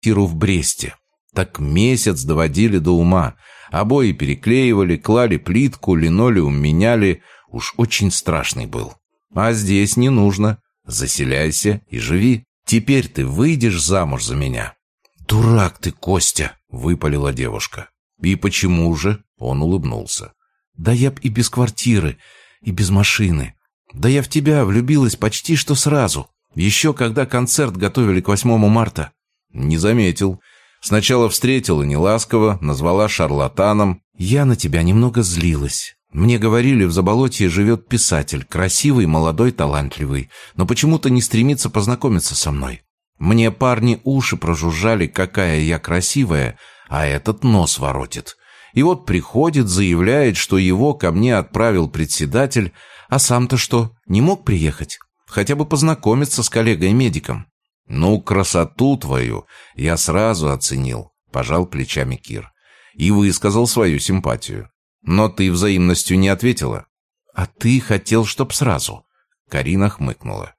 квартиру в Бресте. Так месяц доводили до ума. Обои переклеивали, клали плитку, линолеум меняли. Уж очень страшный был. А здесь не нужно. Заселяйся и живи. Теперь ты выйдешь замуж за меня». «Дурак ты, Костя!» — выпалила девушка. «И почему же?» — он улыбнулся. «Да я б и без квартиры, и без машины. Да я в тебя влюбилась почти что сразу. Еще когда концерт готовили к 8 марта». «Не заметил. Сначала встретила неласково, назвала шарлатаном. Я на тебя немного злилась. Мне говорили, в Заболотье живет писатель, красивый, молодой, талантливый, но почему-то не стремится познакомиться со мной. Мне парни уши прожужжали, какая я красивая, а этот нос воротит. И вот приходит, заявляет, что его ко мне отправил председатель, а сам-то что, не мог приехать? Хотя бы познакомиться с коллегой-медиком. «Ну, красоту твою я сразу оценил», — пожал плечами Кир. «И высказал свою симпатию. Но ты взаимностью не ответила». «А ты хотел, чтоб сразу?» Карина хмыкнула.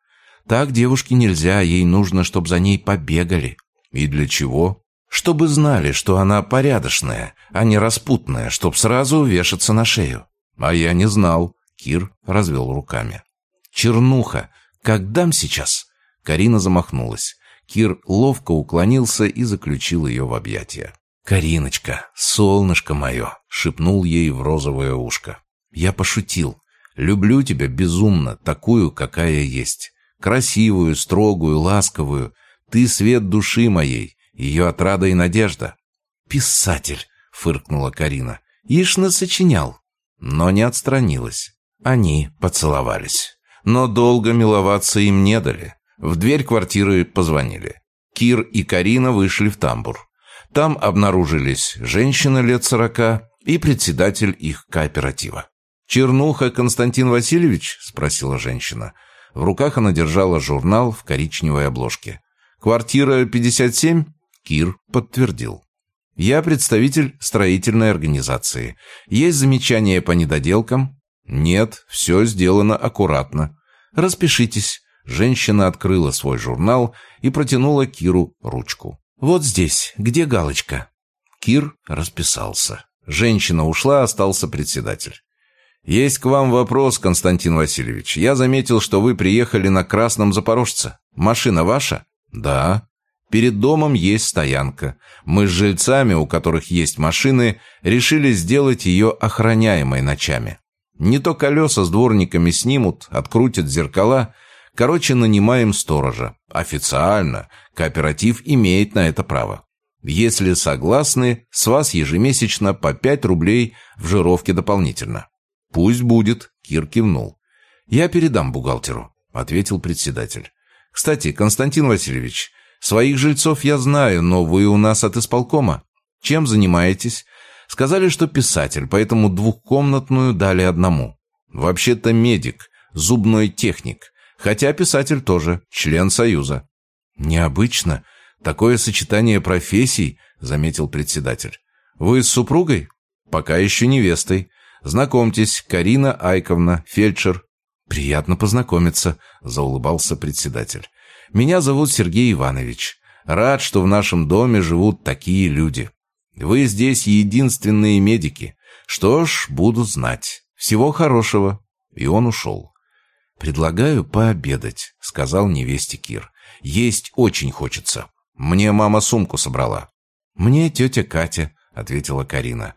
«Так девушке нельзя, ей нужно, чтоб за ней побегали». «И для чего?» «Чтобы знали, что она порядочная, а не распутная, чтоб сразу вешаться на шею». «А я не знал», — Кир развел руками. «Чернуха, как дам сейчас?» Карина замахнулась. Кир ловко уклонился и заключил ее в объятия. «Кариночка, солнышко мое!» — шепнул ей в розовое ушко. «Я пошутил. Люблю тебя безумно, такую, какая есть. Красивую, строгую, ласковую. Ты свет души моей, ее отрада и надежда». «Писатель!» — фыркнула Карина. «Ишь насочинял». Но не отстранилась. Они поцеловались. Но долго миловаться им не дали. В дверь квартиры позвонили. Кир и Карина вышли в тамбур. Там обнаружились женщина лет сорока и председатель их кооператива. «Чернуха Константин Васильевич?» – спросила женщина. В руках она держала журнал в коричневой обложке. «Квартира 57?» Кир подтвердил. «Я представитель строительной организации. Есть замечания по недоделкам?» «Нет, все сделано аккуратно. Распишитесь. Женщина открыла свой журнал и протянула Киру ручку. «Вот здесь, где галочка?» Кир расписался. Женщина ушла, остался председатель. «Есть к вам вопрос, Константин Васильевич. Я заметил, что вы приехали на Красном Запорожце. Машина ваша?» «Да». «Перед домом есть стоянка. Мы с жильцами, у которых есть машины, решили сделать ее охраняемой ночами. Не то колеса с дворниками снимут, открутят зеркала, Короче, нанимаем сторожа. Официально. Кооператив имеет на это право. Если согласны, с вас ежемесячно по 5 рублей в жировке дополнительно. Пусть будет, Кир кивнул. Я передам бухгалтеру, ответил председатель. Кстати, Константин Васильевич, своих жильцов я знаю, но вы у нас от исполкома. Чем занимаетесь? Сказали, что писатель, поэтому двухкомнатную дали одному. Вообще-то медик, зубной техник. Хотя писатель тоже член Союза. «Необычно. Такое сочетание профессий», — заметил председатель. «Вы с супругой?» «Пока еще невестой. Знакомьтесь, Карина Айковна, фельдшер». «Приятно познакомиться», — заулыбался председатель. «Меня зовут Сергей Иванович. Рад, что в нашем доме живут такие люди. Вы здесь единственные медики. Что ж, буду знать. Всего хорошего». И он ушел. «Предлагаю пообедать», — сказал невесте Кир. «Есть очень хочется. Мне мама сумку собрала». «Мне тетя Катя», — ответила Карина.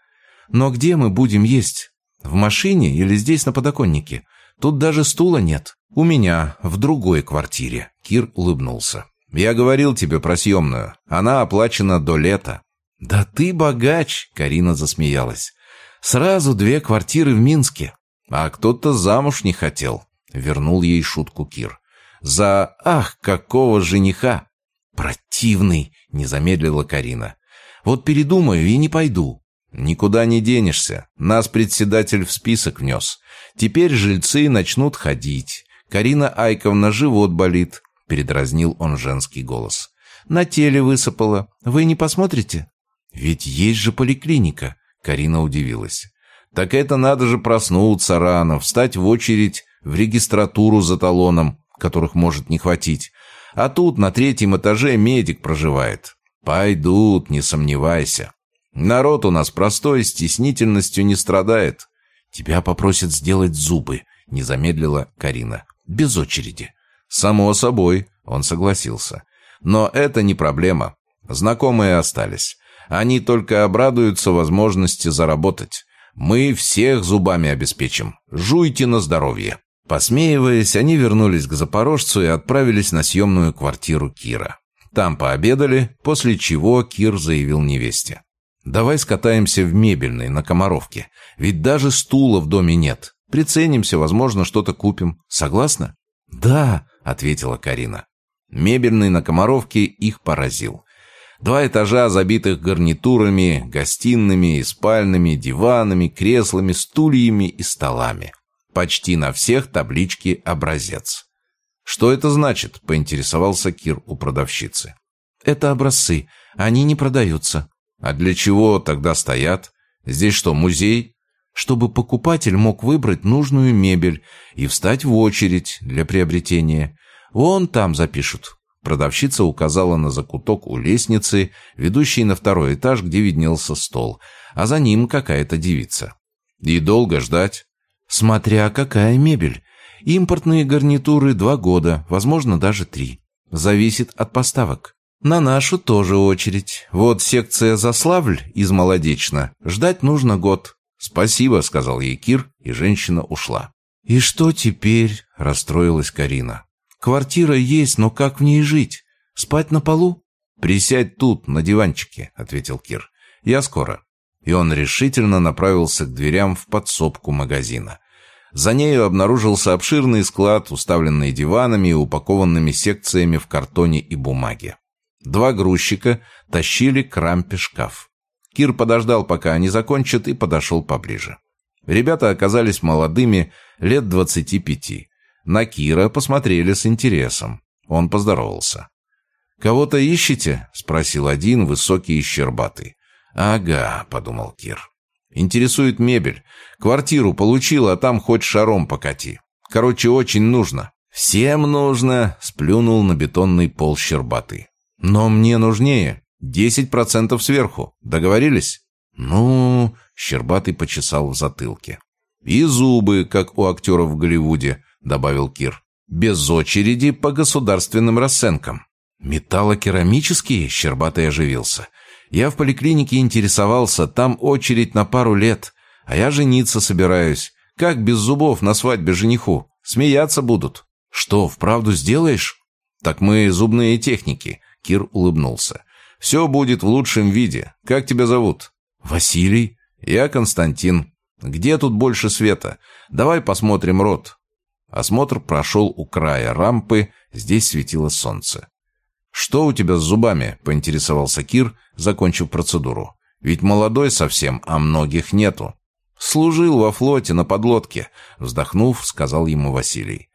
«Но где мы будем есть? В машине или здесь на подоконнике? Тут даже стула нет. У меня, в другой квартире». Кир улыбнулся. «Я говорил тебе про съемную. Она оплачена до лета». «Да ты богач!» — Карина засмеялась. «Сразу две квартиры в Минске. А кто-то замуж не хотел. Вернул ей шутку Кир. «За... Ах, какого жениха!» «Противный!» — не замедлила Карина. «Вот передумаю и не пойду». «Никуда не денешься. Нас председатель в список внес. Теперь жильцы начнут ходить. Карина Айковна живот болит», — передразнил он женский голос. «На теле высыпала. Вы не посмотрите?» «Ведь есть же поликлиника», — Карина удивилась. «Так это надо же проснуться рано, встать в очередь в регистратуру за талоном, которых может не хватить. А тут на третьем этаже медик проживает. «Пойдут, не сомневайся. Народ у нас простой, стеснительностью не страдает». «Тебя попросят сделать зубы», — не замедлила Карина. «Без очереди». «Само собой», — он согласился. «Но это не проблема. Знакомые остались. Они только обрадуются возможности заработать. Мы всех зубами обеспечим. Жуйте на здоровье». Посмеиваясь, они вернулись к Запорожцу и отправились на съемную квартиру Кира. Там пообедали, после чего Кир заявил невесте. «Давай скатаемся в мебельной на Комаровке, ведь даже стула в доме нет. Приценимся, возможно, что-то купим. Согласна?» «Да», — ответила Карина. Мебельный на Комаровке их поразил. Два этажа, забитых гарнитурами, гостиными и спальными, диванами, креслами, стульями и столами. Почти на всех таблички «Образец». «Что это значит?» – поинтересовался Кир у продавщицы. «Это образцы. Они не продаются». «А для чего тогда стоят? Здесь что, музей?» «Чтобы покупатель мог выбрать нужную мебель и встать в очередь для приобретения. Вон там запишут». Продавщица указала на закуток у лестницы, ведущей на второй этаж, где виднелся стол, а за ним какая-то девица. «И долго ждать?» Смотря какая мебель. Импортные гарнитуры два года, возможно, даже три. Зависит от поставок. На нашу тоже очередь. Вот секция «Заславль» из Молодечно. Ждать нужно год. «Спасибо», — сказал ей Кир, и женщина ушла. «И что теперь?» — расстроилась Карина. «Квартира есть, но как в ней жить? Спать на полу?» «Присядь тут, на диванчике», — ответил Кир. «Я скоро» и он решительно направился к дверям в подсобку магазина. За нею обнаружился обширный склад, уставленный диванами и упакованными секциями в картоне и бумаге. Два грузчика тащили к рампе шкаф. Кир подождал, пока они закончат, и подошел поближе. Ребята оказались молодыми, лет двадцати пяти. На Кира посмотрели с интересом. Он поздоровался. «Кого-то ищете?» — спросил один, высокий и щербатый. «Ага», — подумал Кир. «Интересует мебель. Квартиру получил, а там хоть шаром покати. Короче, очень нужно». «Всем нужно», — сплюнул на бетонный пол щербатый. «Но мне нужнее. Десять процентов сверху. Договорились?» «Ну...» — щербатый почесал в затылке. «И зубы, как у актеров в Голливуде», — добавил Кир. «Без очереди по государственным расценкам». «Металлокерамические?» — щербатый оживился. Я в поликлинике интересовался, там очередь на пару лет. А я жениться собираюсь. Как без зубов на свадьбе жениху? Смеяться будут. Что, вправду сделаешь? Так мы зубные техники. Кир улыбнулся. Все будет в лучшем виде. Как тебя зовут? Василий. Я Константин. Где тут больше света? Давай посмотрим рот. Осмотр прошел у края рампы, здесь светило солнце. «Что у тебя с зубами?» – поинтересовался Кир, закончив процедуру. «Ведь молодой совсем, а многих нету». «Служил во флоте на подлодке», – вздохнув, сказал ему Василий.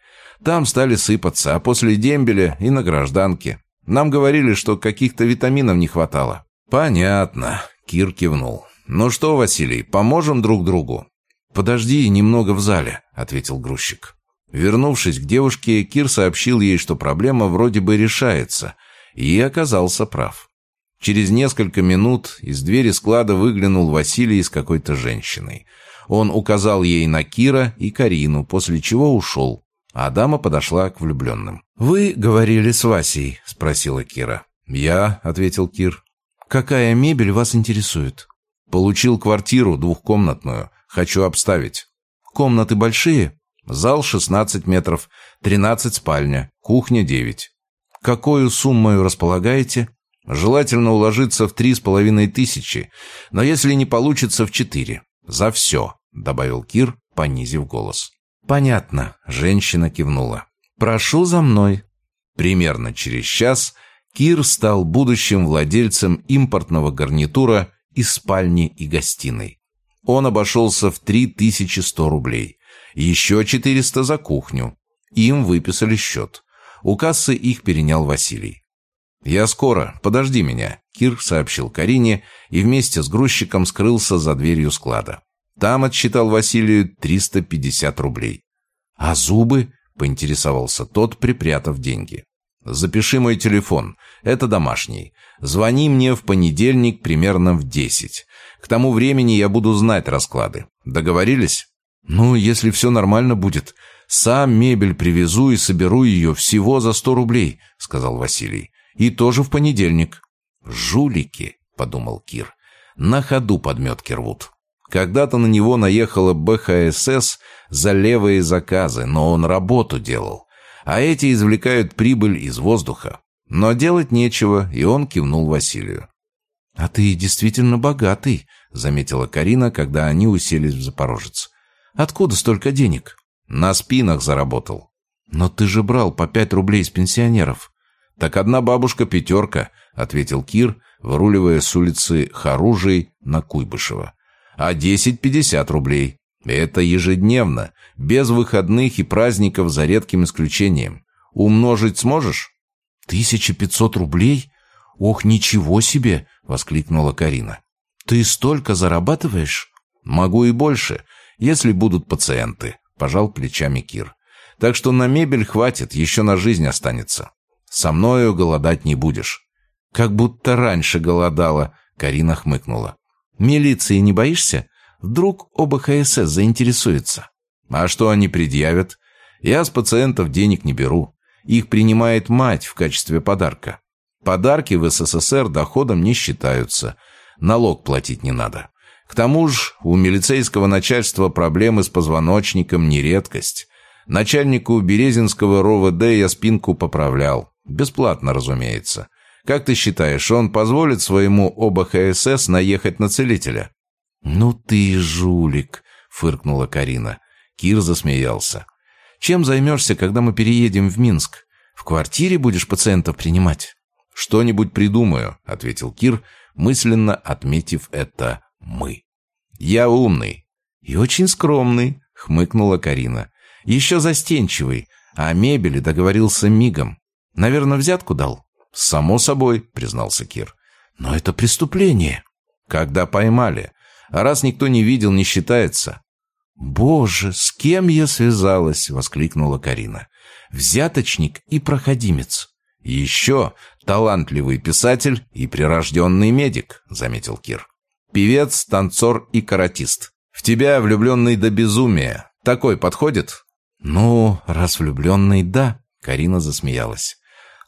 «Там стали сыпаться, а после дембеля и на гражданке. Нам говорили, что каких-то витаминов не хватало». «Понятно», – Кир кивнул. «Ну что, Василий, поможем друг другу?» «Подожди немного в зале», – ответил грузчик. Вернувшись к девушке, Кир сообщил ей, что проблема вроде бы решается – и оказался прав. Через несколько минут из двери склада выглянул Василий с какой-то женщиной. Он указал ей на Кира и Карину, после чего ушел, а дама подошла к влюбленным. «Вы говорили с Васей?» – спросила Кира. «Я», – ответил Кир. «Какая мебель вас интересует?» «Получил квартиру двухкомнатную. Хочу обставить». «Комнаты большие?» «Зал 16 метров, 13 спальня, кухня 9». Какую сумму располагаете? Желательно уложиться в три с половиной тысячи, но если не получится, в четыре. За все, добавил Кир, понизив голос. Понятно, женщина кивнула. Прошу за мной. Примерно через час Кир стал будущим владельцем импортного гарнитура из спальни и гостиной. Он обошелся в 3100 рублей. Еще 400 за кухню. Им выписали счет. У кассы их перенял Василий. «Я скоро, подожди меня», — Кир сообщил Карине и вместе с грузчиком скрылся за дверью склада. Там отсчитал Василию 350 рублей. «А зубы?» — поинтересовался тот, припрятав деньги. запиши мой телефон. Это домашний. Звони мне в понедельник примерно в десять. К тому времени я буду знать расклады. Договорились? Ну, если все нормально будет. Сам мебель привезу и соберу ее всего за сто рублей, сказал Василий. И тоже в понедельник. Жулики, подумал Кир. На ходу подметки рвут. Когда-то на него наехала БХСС за левые заказы, но он работу делал. А эти извлекают прибыль из воздуха. Но делать нечего, и он кивнул Василию. «А ты действительно богатый», — заметила Карина, когда они уселись в Запорожец. «Откуда столько денег?» «На спинах заработал». «Но ты же брал по пять рублей с пенсионеров». «Так одна бабушка пятерка», — ответил Кир, выруливая с улицы Харужей на Куйбышева а 10-50 рублей. Это ежедневно, без выходных и праздников за редким исключением. Умножить сможешь? «Тысяча пятьсот рублей? Ох, ничего себе!» — воскликнула Карина. «Ты столько зарабатываешь?» «Могу и больше, если будут пациенты», — пожал плечами Кир. «Так что на мебель хватит, еще на жизнь останется. Со мною голодать не будешь». «Как будто раньше голодала», — Карина хмыкнула. Милиции не боишься? Вдруг оба ХСС заинтересуются. А что они предъявят? Я с пациентов денег не беру. Их принимает мать в качестве подарка. Подарки в СССР доходом не считаются. Налог платить не надо. К тому же у милицейского начальства проблемы с позвоночником не редкость. Начальнику Березинского РОВД я спинку поправлял. Бесплатно, разумеется. Как ты считаешь, он позволит своему ОБХСС наехать на целителя?» «Ну ты жулик!» — фыркнула Карина. Кир засмеялся. «Чем займешься, когда мы переедем в Минск? В квартире будешь пациентов принимать?» «Что-нибудь придумаю», — ответил Кир, мысленно отметив это «мы». «Я умный». «И очень скромный», — хмыкнула Карина. «Еще застенчивый, а о мебели договорился мигом. Наверное, взятку дал?» «Само собой», — признался Кир. «Но это преступление». «Когда поймали. А раз никто не видел, не считается». «Боже, с кем я связалась?» — воскликнула Карина. «Взяточник и проходимец». «Еще талантливый писатель и прирожденный медик», — заметил Кир. «Певец, танцор и каратист. В тебя влюбленный до безумия. Такой подходит?» «Ну, раз влюбленный, да», — Карина засмеялась.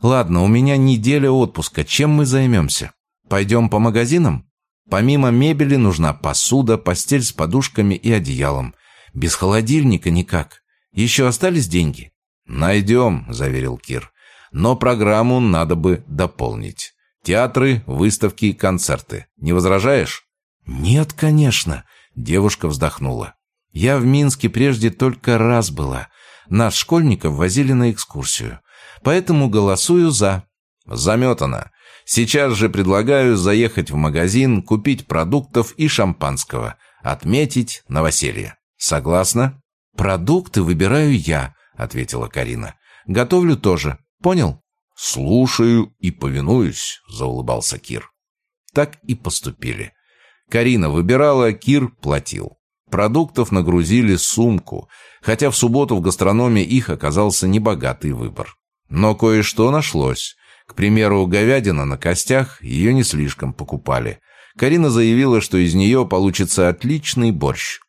«Ладно, у меня неделя отпуска. Чем мы займемся? Пойдем по магазинам? Помимо мебели нужна посуда, постель с подушками и одеялом. Без холодильника никак. Еще остались деньги?» «Найдем», — заверил Кир. «Но программу надо бы дополнить. Театры, выставки, концерты. Не возражаешь?» «Нет, конечно», — девушка вздохнула. «Я в Минске прежде только раз была. Нас, школьников, возили на экскурсию поэтому голосую «за». Заметано. Сейчас же предлагаю заехать в магазин, купить продуктов и шампанского, отметить новоселье. Согласна? Продукты выбираю я, ответила Карина. Готовлю тоже. Понял? Слушаю и повинуюсь, заулыбался Кир. Так и поступили. Карина выбирала, Кир платил. Продуктов нагрузили сумку, хотя в субботу в гастрономе их оказался небогатый выбор. Но кое-что нашлось. К примеру, говядина на костях, ее не слишком покупали. Карина заявила, что из нее получится отличный борщ.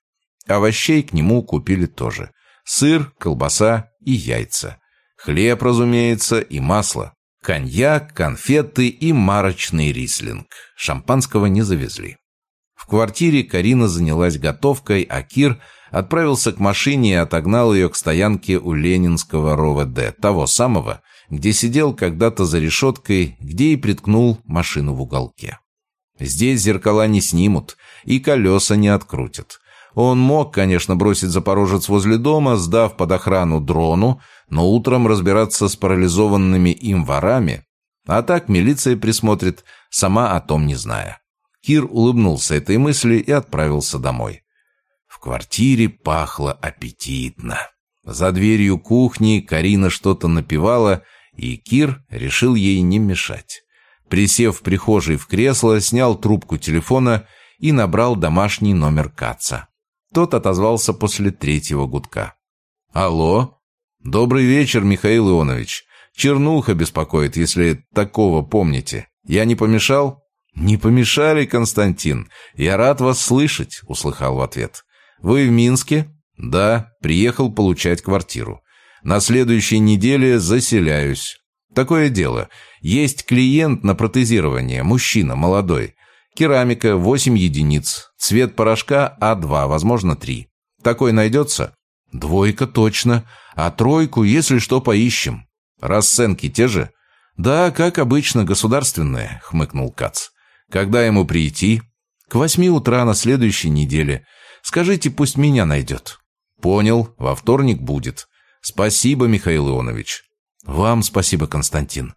Овощей к нему купили тоже. Сыр, колбаса и яйца. Хлеб, разумеется, и масло. Коньяк, конфеты и марочный рислинг. Шампанского не завезли. В квартире Карина занялась готовкой, а Кир отправился к машине и отогнал ее к стоянке у Ленинского РОВД, того самого, где сидел когда-то за решеткой, где и приткнул машину в уголке. Здесь зеркала не снимут и колеса не открутят. Он мог, конечно, бросить Запорожец возле дома, сдав под охрану дрону, но утром разбираться с парализованными им ворами, а так милиция присмотрит, сама о том не зная. Кир улыбнулся этой мысли и отправился домой квартире пахло аппетитно. За дверью кухни Карина что-то напевала, и Кир решил ей не мешать. Присев в прихожей в кресло, снял трубку телефона и набрал домашний номер Каца. Тот отозвался после третьего гудка. «Алло? Добрый вечер, Михаил Ионович. Чернуха беспокоит, если такого помните. Я не помешал?» «Не помешали, Константин. Я рад вас слышать», — услыхал в ответ. «Вы в Минске?» «Да, приехал получать квартиру. На следующей неделе заселяюсь. Такое дело. Есть клиент на протезирование, мужчина, молодой. Керамика, 8 единиц. Цвет порошка А2, возможно, 3. Такой найдется?» «Двойка, точно. А тройку, если что, поищем. Расценки те же?» «Да, как обычно, государственные», — хмыкнул Кац. «Когда ему прийти?» «К восьми утра на следующей неделе. Скажите, пусть меня найдет». «Понял. Во вторник будет. Спасибо, Михаил Ионович». «Вам спасибо, Константин.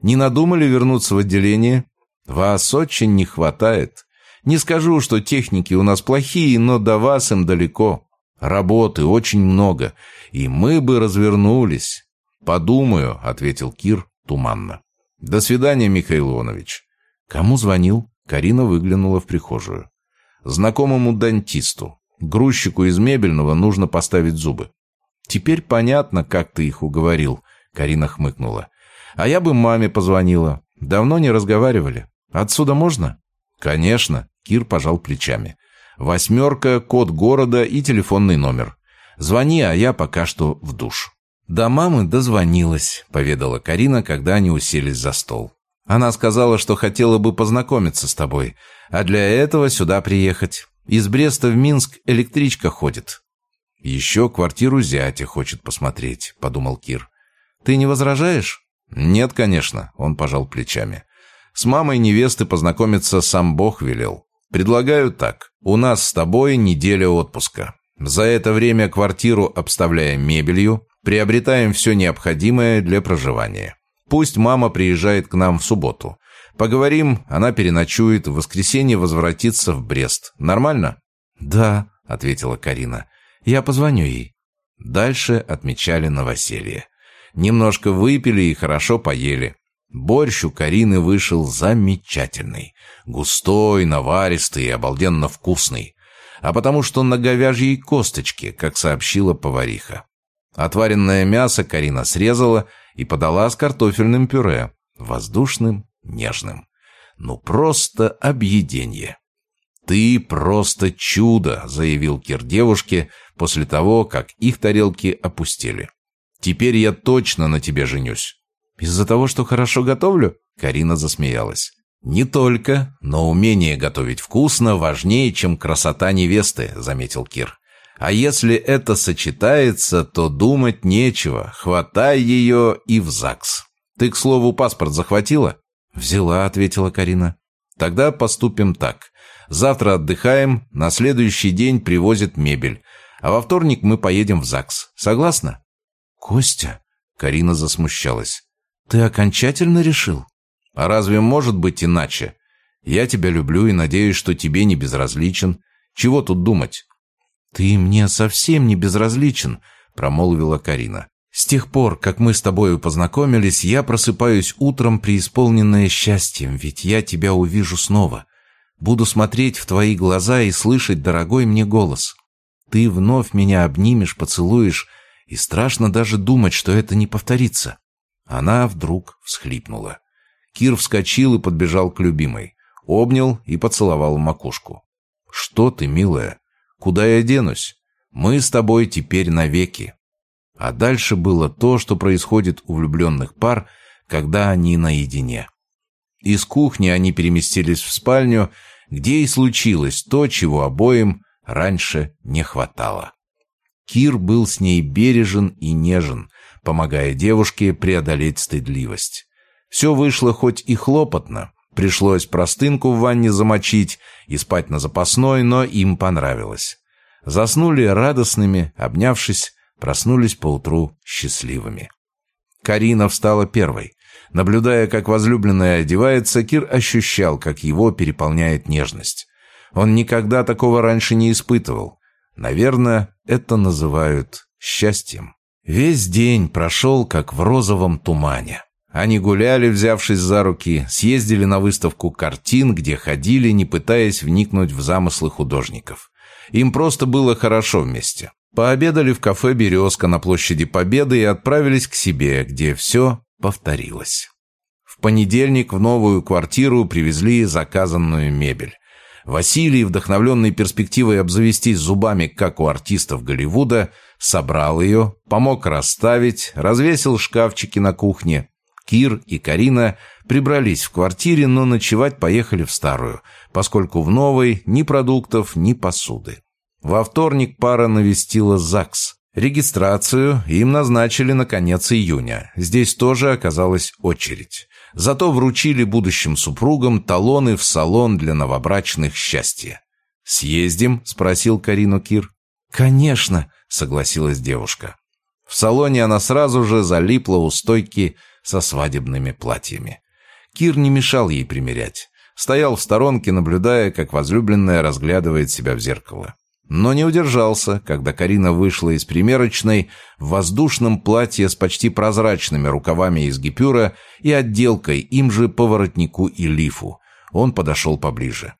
Не надумали вернуться в отделение? Вас очень не хватает. Не скажу, что техники у нас плохие, но до вас им далеко. Работы очень много, и мы бы развернулись». «Подумаю», — ответил Кир туманно. «До свидания, Михаил Иванович». «Кому звонил?» Карина выглянула в прихожую. «Знакомому дантисту. Грузчику из мебельного нужно поставить зубы». «Теперь понятно, как ты их уговорил», — Карина хмыкнула. «А я бы маме позвонила. Давно не разговаривали. Отсюда можно?» «Конечно», — Кир пожал плечами. «Восьмерка, код города и телефонный номер. Звони, а я пока что в душ». «До мамы дозвонилась», — поведала Карина, когда они уселись за стол. «Она сказала, что хотела бы познакомиться с тобой, а для этого сюда приехать. Из Бреста в Минск электричка ходит». «Еще квартиру зятя хочет посмотреть», — подумал Кир. «Ты не возражаешь?» «Нет, конечно», — он пожал плечами. «С мамой невесты познакомиться сам Бог велел. Предлагаю так. У нас с тобой неделя отпуска. За это время квартиру обставляем мебелью, Приобретаем все необходимое для проживания. Пусть мама приезжает к нам в субботу. Поговорим, она переночует, в воскресенье возвратится в Брест. Нормально? Да, ответила Карина. Я позвоню ей. Дальше отмечали новоселье. Немножко выпили и хорошо поели. Борщ у Карины вышел замечательный. Густой, наваристый и обалденно вкусный. А потому что на говяжьей косточке, как сообщила повариха. Отваренное мясо Карина срезала и подала с картофельным пюре, воздушным, нежным. Ну, просто объеденье. «Ты просто чудо», — заявил Кир девушке после того, как их тарелки опустили. «Теперь я точно на тебе женюсь». «Из-за того, что хорошо готовлю?» Карина засмеялась. «Не только, но умение готовить вкусно важнее, чем красота невесты», — заметил Кир. А если это сочетается, то думать нечего. Хватай ее и в ЗАГС. Ты, к слову, паспорт захватила? Взяла, ответила Карина. Тогда поступим так. Завтра отдыхаем, на следующий день привозят мебель. А во вторник мы поедем в ЗАГС. Согласна? Костя, Карина засмущалась. Ты окончательно решил? А разве может быть иначе? Я тебя люблю и надеюсь, что тебе не безразличен. Чего тут думать? «Ты мне совсем не безразличен», — промолвила Карина. «С тех пор, как мы с тобою познакомились, я просыпаюсь утром преисполненное счастьем, ведь я тебя увижу снова. Буду смотреть в твои глаза и слышать дорогой мне голос. Ты вновь меня обнимешь, поцелуешь, и страшно даже думать, что это не повторится». Она вдруг всхлипнула. Кир вскочил и подбежал к любимой. Обнял и поцеловал макушку. «Что ты, милая?» Куда я денусь? Мы с тобой теперь навеки. А дальше было то, что происходит у влюбленных пар, когда они наедине. Из кухни они переместились в спальню, где и случилось то, чего обоим раньше не хватало. Кир был с ней бережен и нежен, помогая девушке преодолеть стыдливость. Все вышло хоть и хлопотно, Пришлось простынку в ванне замочить и спать на запасной, но им понравилось. Заснули радостными, обнявшись, проснулись поутру счастливыми. Карина встала первой. Наблюдая, как возлюбленная одевается, Кир ощущал, как его переполняет нежность. Он никогда такого раньше не испытывал. Наверное, это называют счастьем. Весь день прошел, как в розовом тумане. Они гуляли, взявшись за руки, съездили на выставку картин, где ходили, не пытаясь вникнуть в замыслы художников. Им просто было хорошо вместе. Пообедали в кафе «Березка» на площади Победы и отправились к себе, где все повторилось. В понедельник в новую квартиру привезли заказанную мебель. Василий, вдохновленный перспективой обзавестись зубами, как у артистов Голливуда, собрал ее, помог расставить, развесил шкафчики на кухне. Кир и Карина прибрались в квартире, но ночевать поехали в старую, поскольку в новой ни продуктов, ни посуды. Во вторник пара навестила ЗАГС. Регистрацию им назначили на конец июня. Здесь тоже оказалась очередь. Зато вручили будущим супругам талоны в салон для новобрачных счастья. «Съездим?» – спросил Карину Кир. «Конечно», – согласилась девушка. В салоне она сразу же залипла у стойки со свадебными платьями. Кир не мешал ей примерять. Стоял в сторонке, наблюдая, как возлюбленная разглядывает себя в зеркало. Но не удержался, когда Карина вышла из примерочной в воздушном платье с почти прозрачными рукавами из гипюра и отделкой им же по воротнику и лифу. Он подошел поближе.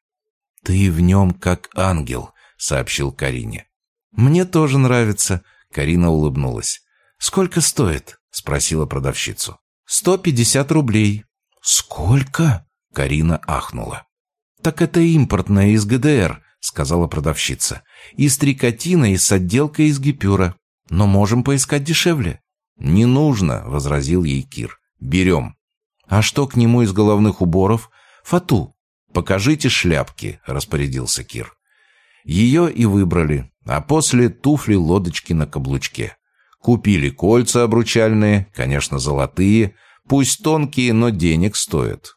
«Ты в нем как ангел», — сообщил Карине. «Мне тоже нравится», — Карина улыбнулась. «Сколько стоит?» — спросила продавщицу. «Сто пятьдесят рублей». «Сколько?» — Карина ахнула. «Так это импортная из ГДР», — сказала продавщица. «Из трикотина и с отделкой из гипюра. Но можем поискать дешевле». «Не нужно», — возразил ей Кир. «Берем». «А что к нему из головных уборов?» «Фату». «Покажите шляпки», — распорядился Кир. Ее и выбрали, а после туфли-лодочки на каблучке. Купили кольца обручальные, конечно, золотые, пусть тонкие, но денег стоят.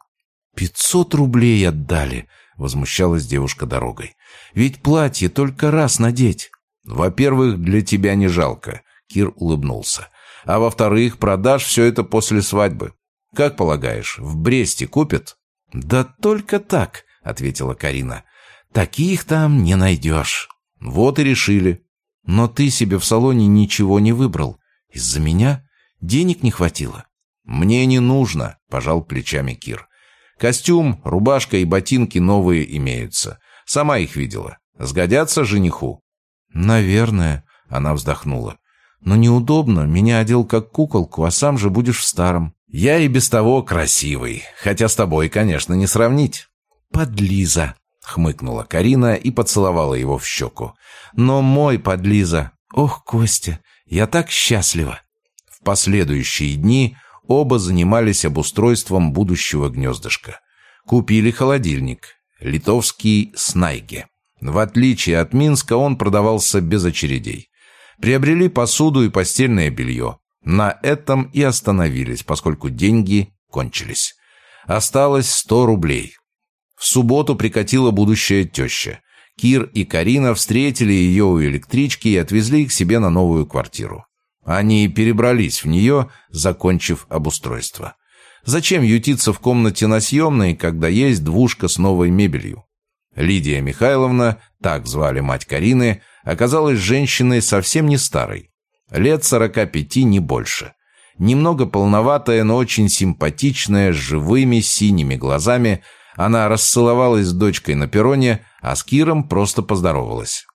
«Пятьсот рублей отдали», — возмущалась девушка дорогой. Ведь платье только раз надеть. Во-первых, для тебя не жалко, Кир улыбнулся. А во-вторых, продашь все это после свадьбы. Как полагаешь, в Бресте купят? Да только так, ответила Карина. Таких там не найдешь. Вот и решили. Но ты себе в салоне ничего не выбрал. Из-за меня денег не хватило. Мне не нужно, пожал плечами Кир. Костюм, рубашка и ботинки новые имеются. Сама их видела. Сгодятся жениху?» «Наверное», — она вздохнула. «Но неудобно. Меня одел как куколку, а сам же будешь в старом». «Я и без того красивый. Хотя с тобой, конечно, не сравнить». «Подлиза», — хмыкнула Карина и поцеловала его в щеку. «Но мой подлиза. Ох, Костя, я так счастлива». В последующие дни оба занимались обустройством будущего гнездышка. Купили холодильник, литовский «Снайге». В отличие от Минска, он продавался без очередей. Приобрели посуду и постельное белье. На этом и остановились, поскольку деньги кончились. Осталось сто рублей. В субботу прикатила будущая теща. Кир и Карина встретили ее у электрички и отвезли к себе на новую квартиру. Они перебрались в нее, закончив обустройство. Зачем ютиться в комнате на съемной, когда есть двушка с новой мебелью? Лидия Михайловна, так звали мать Карины, оказалась женщиной совсем не старой. Лет сорока пяти, не больше. Немного полноватая, но очень симпатичная, с живыми синими глазами, она расцеловалась с дочкой на перроне, а с Киром просто поздоровалась.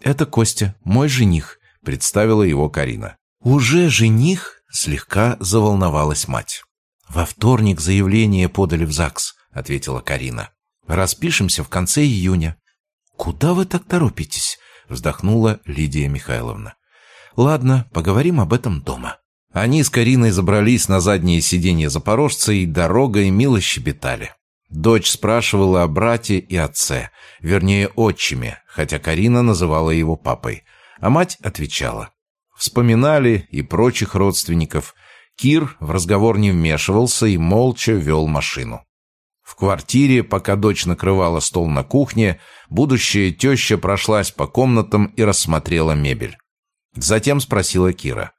«Это Костя, мой жених», — представила его Карина. «Уже жених?» — слегка заволновалась мать. «Во вторник заявление подали в ЗАГС», — ответила Карина. «Распишемся в конце июня». «Куда вы так торопитесь?» — вздохнула Лидия Михайловна. «Ладно, поговорим об этом дома». Они с Кариной забрались на заднее сиденье запорожца и дорогой мило щебетали. Дочь спрашивала о брате и отце, вернее, отчиме, хотя Карина называла его папой, а мать отвечала. Вспоминали и прочих родственников, Кир в разговор не вмешивался и молча вел машину. В квартире, пока дочь накрывала стол на кухне, будущая теща прошлась по комнатам и рассмотрела мебель. Затем спросила Кира.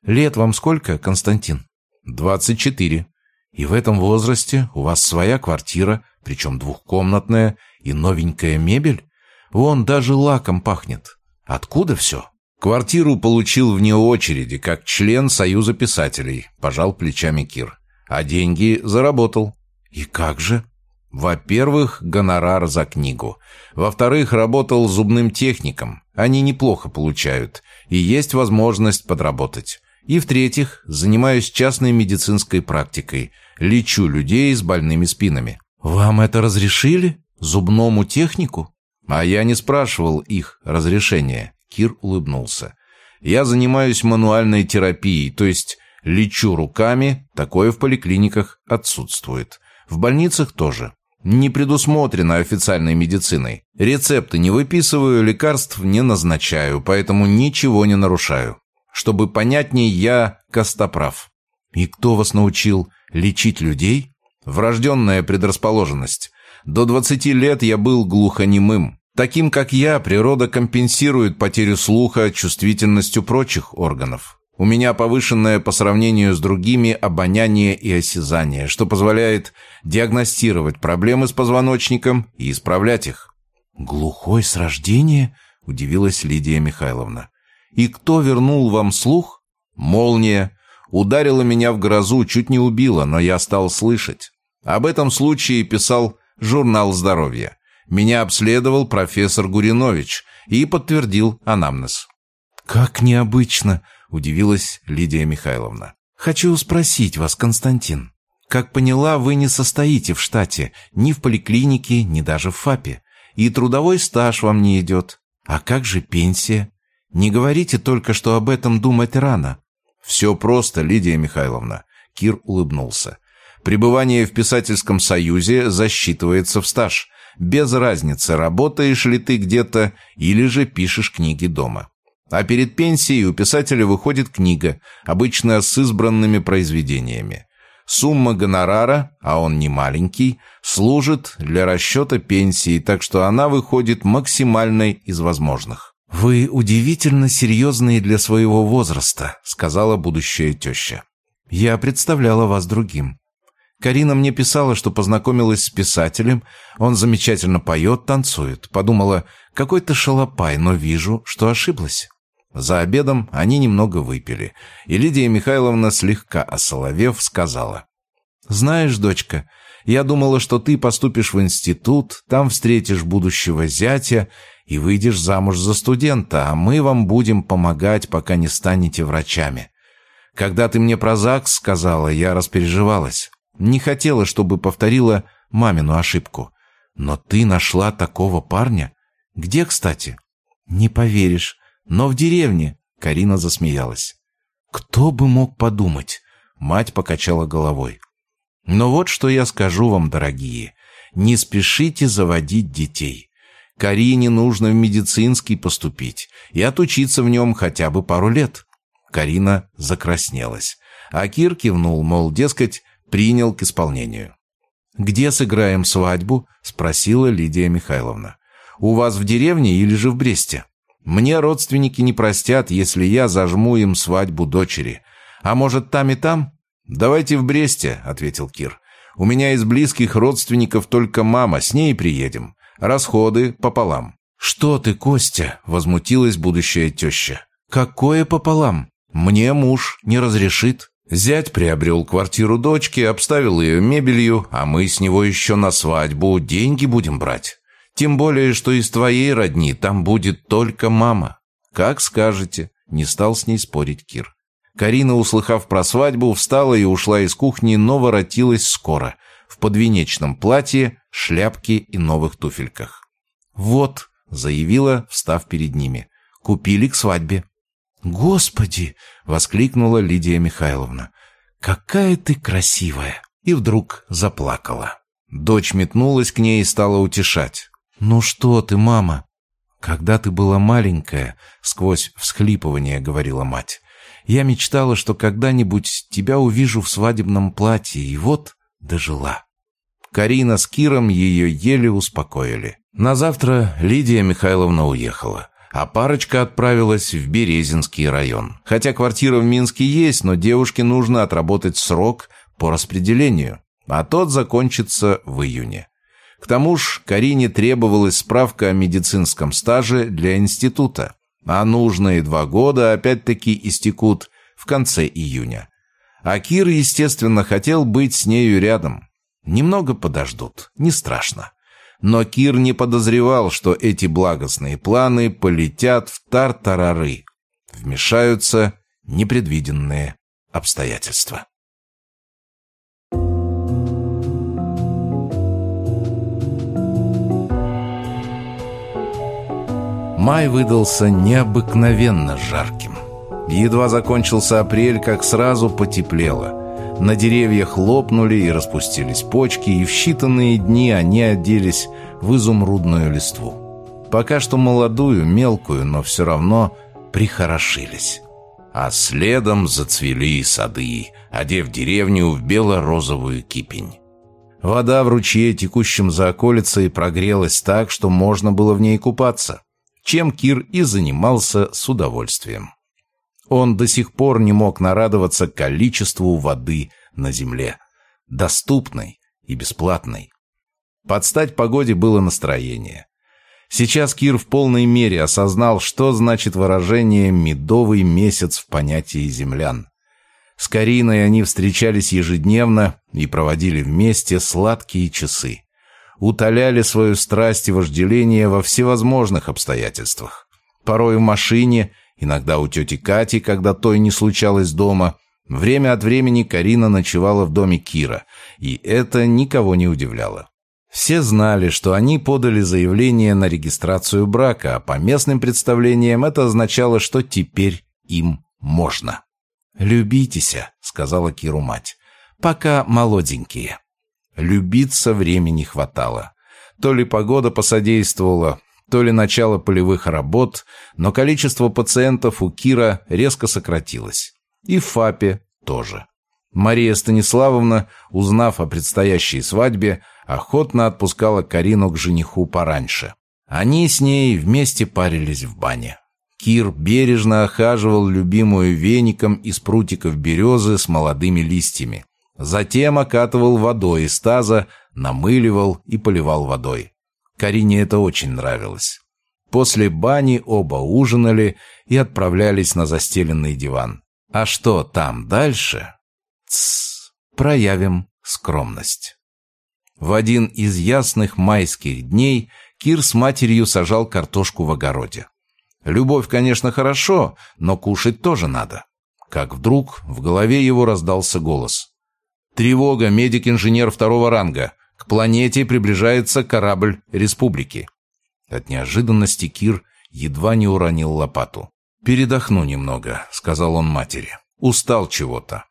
«Лет вам сколько, Константин?» «Двадцать четыре». «И в этом возрасте у вас своя квартира, причем двухкомнатная, и новенькая мебель? Вон даже лаком пахнет. Откуда все?» Квартиру получил вне очереди, как член Союза писателей, пожал плечами Кир. А деньги заработал. И как же? Во-первых, гонорар за книгу. Во-вторых, работал зубным техником. Они неплохо получают. И есть возможность подработать. И в-третьих, занимаюсь частной медицинской практикой. Лечу людей с больными спинами. Вам это разрешили? Зубному технику? А я не спрашивал их разрешения. Кир улыбнулся. Я занимаюсь мануальной терапией, то есть лечу руками, такое в поликлиниках отсутствует. В больницах тоже. Не предусмотрено официальной медициной. Рецепты не выписываю, лекарств не назначаю, поэтому ничего не нарушаю. Чтобы понятнее, я костоправ. И кто вас научил лечить людей? Врожденная предрасположенность. До 20 лет я был глухонемым. Таким, как я, природа компенсирует потерю слуха чувствительностью прочих органов. У меня повышенное по сравнению с другими обоняние и осязание, что позволяет диагностировать проблемы с позвоночником и исправлять их. «Глухой с рождения?» – удивилась Лидия Михайловна. «И кто вернул вам слух?» «Молния. Ударила меня в грозу, чуть не убила, но я стал слышать. Об этом случае писал журнал здоровья. Меня обследовал профессор Гуринович и подтвердил анамнез». «Как необычно!» удивилась Лидия Михайловна. «Хочу спросить вас, Константин. Как поняла, вы не состоите в штате, ни в поликлинике, ни даже в ФАПе. И трудовой стаж вам не идет. А как же пенсия? Не говорите только, что об этом думать рано». «Все просто, Лидия Михайловна», — Кир улыбнулся. «Пребывание в писательском союзе засчитывается в стаж. Без разницы, работаешь ли ты где-то или же пишешь книги дома». А перед пенсией у писателя выходит книга, обычно с избранными произведениями. Сумма гонорара, а он не маленький, служит для расчета пенсии, так что она выходит максимальной из возможных. «Вы удивительно серьезные для своего возраста», — сказала будущая теща. «Я представляла вас другим. Карина мне писала, что познакомилась с писателем. Он замечательно поет, танцует. Подумала, какой-то шалопай, но вижу, что ошиблась». За обедом они немного выпили, и Лидия Михайловна, слегка осоловев, сказала. «Знаешь, дочка, я думала, что ты поступишь в институт, там встретишь будущего зятя и выйдешь замуж за студента, а мы вам будем помогать, пока не станете врачами. Когда ты мне про ЗАГС сказала, я распереживалась. Не хотела, чтобы повторила мамину ошибку. Но ты нашла такого парня? Где, кстати? Не поверишь, но в деревне!» Карина засмеялась. «Кто бы мог подумать?» Мать покачала головой. «Но вот что я скажу вам, дорогие. Не спешите заводить детей. Карине нужно в медицинский поступить и отучиться в нем хотя бы пару лет». Карина закраснелась. А Кир кивнул, мол, дескать, принял к исполнению. «Где сыграем свадьбу?» — спросила Лидия Михайловна. «У вас в деревне или же в Бресте?» Мне родственники не простят, если я зажму им свадьбу дочери. А может, там и там? Давайте в Бресте, ответил Кир. У меня из близких родственников только мама, с ней приедем. Расходы пополам. Что ты, Костя? возмутилась будущая теща. Какое пополам? Мне муж не разрешит. Зять приобрел квартиру дочки, обставил ее мебелью, а мы с него еще на свадьбу деньги будем брать. Тем более, что из твоей родни там будет только мама. Как скажете, не стал с ней спорить Кир. Карина, услыхав про свадьбу, встала и ушла из кухни, но воротилась скоро, в подвенечном платье, шляпке и новых туфельках. «Вот», — заявила, встав перед ними, — «купили к свадьбе». «Господи!» — воскликнула Лидия Михайловна. «Какая ты красивая!» И вдруг заплакала. Дочь метнулась к ней и стала утешать. «Ну что ты, мама?» «Когда ты была маленькая», — сквозь всхлипывание говорила мать, «я мечтала, что когда-нибудь тебя увижу в свадебном платье, и вот дожила». Карина с Киром ее еле успокоили. На завтра Лидия Михайловна уехала, а парочка отправилась в Березинский район. Хотя квартира в Минске есть, но девушке нужно отработать срок по распределению, а тот закончится в июне. К тому же Карине требовалась справка о медицинском стаже для института, а нужные два года опять-таки истекут в конце июня. А Кир, естественно, хотел быть с нею рядом. Немного подождут, не страшно. Но Кир не подозревал, что эти благостные планы полетят в тартарары. Вмешаются непредвиденные обстоятельства. Май выдался необыкновенно жарким. Едва закончился апрель, как сразу потеплело. На деревьях лопнули и распустились почки, и в считанные дни они оделись в изумрудную листву. Пока что молодую, мелкую, но все равно прихорошились. А следом зацвели сады, одев деревню в бело-розовую кипень. Вода в ручье, текущем за околицей, прогрелась так, что можно было в ней купаться чем Кир и занимался с удовольствием. Он до сих пор не мог нарадоваться количеству воды на земле, доступной и бесплатной. Под стать погоде было настроение. Сейчас Кир в полной мере осознал, что значит выражение «медовый месяц» в понятии землян. С Кариной они встречались ежедневно и проводили вместе сладкие часы утоляли свою страсть и вожделение во всевозможных обстоятельствах. Порой в машине, иногда у тети Кати, когда той не случалось дома. Время от времени Карина ночевала в доме Кира, и это никого не удивляло. Все знали, что они подали заявление на регистрацию брака, а по местным представлениям это означало, что теперь им можно. «Любитесь», — сказала Киру мать, — «пока молоденькие». Любиться времени хватало. То ли погода посодействовала, то ли начало полевых работ, но количество пациентов у Кира резко сократилось. И в ФАПе тоже. Мария Станиславовна, узнав о предстоящей свадьбе, охотно отпускала Карину к жениху пораньше. Они с ней вместе парились в бане. Кир бережно охаживал любимую веником из прутиков березы с молодыми листьями. Затем окатывал водой из таза, намыливал и поливал водой. Карине это очень нравилось. После бани оба ужинали и отправлялись на застеленный диван. А что там дальше? Тссс, проявим скромность. В один из ясных майских дней Кир с матерью сажал картошку в огороде. Любовь, конечно, хорошо, но кушать тоже надо. Как вдруг в голове его раздался голос. Тревога, медик-инженер второго ранга. К планете приближается корабль Республики. От неожиданности Кир едва не уронил лопату. «Передохну немного», — сказал он матери. «Устал чего-то».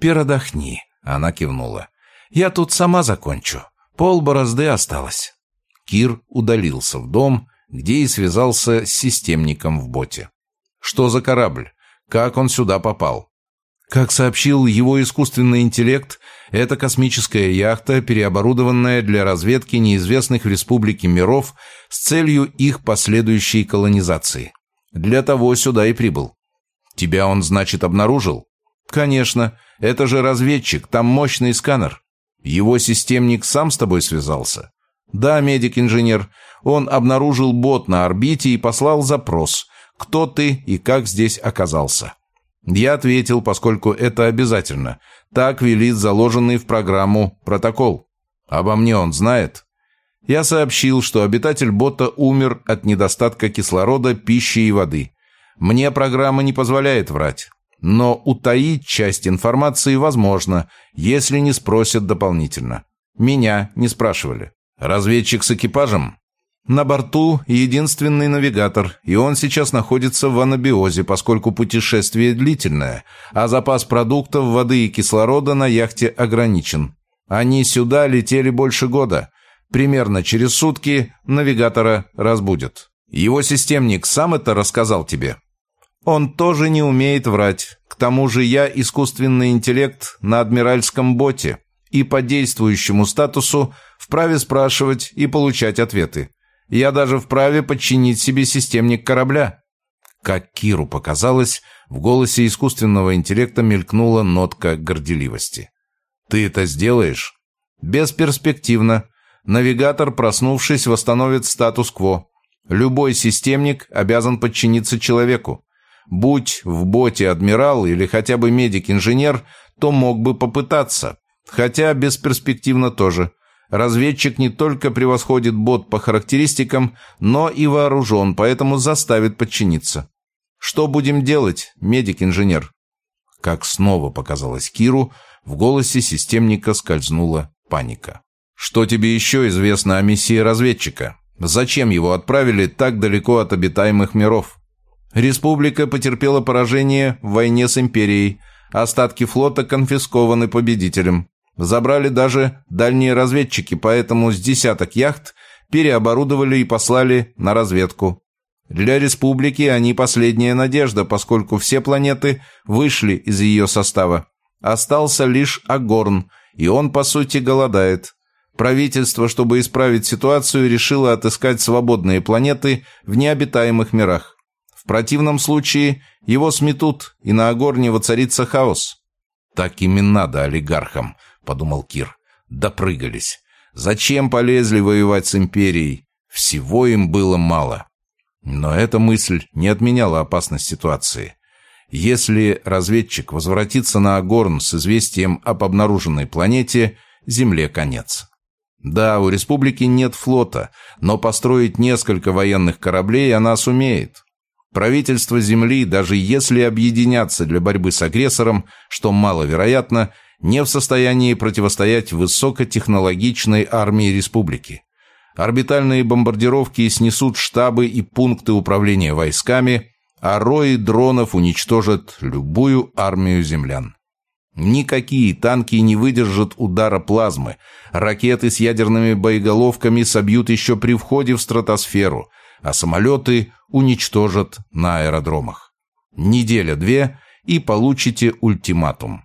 «Передохни», — она кивнула. «Я тут сама закончу. Пол борозды осталось». Кир удалился в дом, где и связался с системником в боте. «Что за корабль? Как он сюда попал?» Как сообщил его искусственный интеллект, это космическая яхта, переоборудованная для разведки неизвестных в республике миров с целью их последующей колонизации. Для того сюда и прибыл. Тебя он, значит, обнаружил? Конечно, это же разведчик, там мощный сканер. Его системник сам с тобой связался? Да, медик-инженер. Он обнаружил бот на орбите и послал запрос. Кто ты и как здесь оказался? Я ответил, поскольку это обязательно. Так велит заложенный в программу протокол. Обо мне он знает. Я сообщил, что обитатель бота умер от недостатка кислорода, пищи и воды. Мне программа не позволяет врать. Но утаить часть информации возможно, если не спросят дополнительно. Меня не спрашивали. Разведчик с экипажем? На борту единственный навигатор, и он сейчас находится в анабиозе, поскольку путешествие длительное, а запас продуктов, воды и кислорода на яхте ограничен. Они сюда летели больше года. Примерно через сутки навигатора разбудят. Его системник сам это рассказал тебе? Он тоже не умеет врать. К тому же я искусственный интеллект на адмиральском боте и по действующему статусу вправе спрашивать и получать ответы. Я даже вправе подчинить себе системник корабля». Как Киру показалось, в голосе искусственного интеллекта мелькнула нотка горделивости. «Ты это сделаешь?» «Бесперспективно. Навигатор, проснувшись, восстановит статус-кво. Любой системник обязан подчиниться человеку. Будь в боте адмирал или хотя бы медик-инженер, то мог бы попытаться. Хотя бесперспективно тоже. Разведчик не только превосходит бот по характеристикам, но и вооружен, поэтому заставит подчиниться. Что будем делать, медик-инженер? как снова показалось Киру, в голосе системника скользнула паника. «Что тебе еще известно о миссии разведчика? Зачем его отправили так далеко от обитаемых миров?» Республика потерпела поражение в войне с Империей. Остатки флота конфискованы победителем. Забрали даже дальние разведчики, поэтому с десяток яхт переоборудовали и послали на разведку. Для республики они последняя надежда, поскольку все планеты вышли из ее состава. Остался лишь Агорн, и он, по сути, голодает. Правительство, чтобы исправить ситуацию, решило отыскать свободные планеты в необитаемых мирах. В противном случае его сметут, и на Агорне воцарится хаос. «Так им и надо олигархам», — подумал Кир. «Допрыгались. Зачем полезли воевать с империей? Всего им было мало». Но эта мысль не отменяла опасность ситуации. Если разведчик возвратится на Агорн с известием об обнаруженной планете, Земле конец. Да, у республики нет флота, но построить несколько военных кораблей она сумеет. Правительство Земли, даже если объединятся для борьбы с агрессором, что маловероятно, не в состоянии противостоять высокотехнологичной армии республики. Орбитальные бомбардировки снесут штабы и пункты управления войсками, а рои дронов уничтожат любую армию землян. Никакие танки не выдержат удара плазмы. Ракеты с ядерными боеголовками собьют еще при входе в стратосферу, а самолеты уничтожат на аэродромах. Неделя-две и получите ультиматум.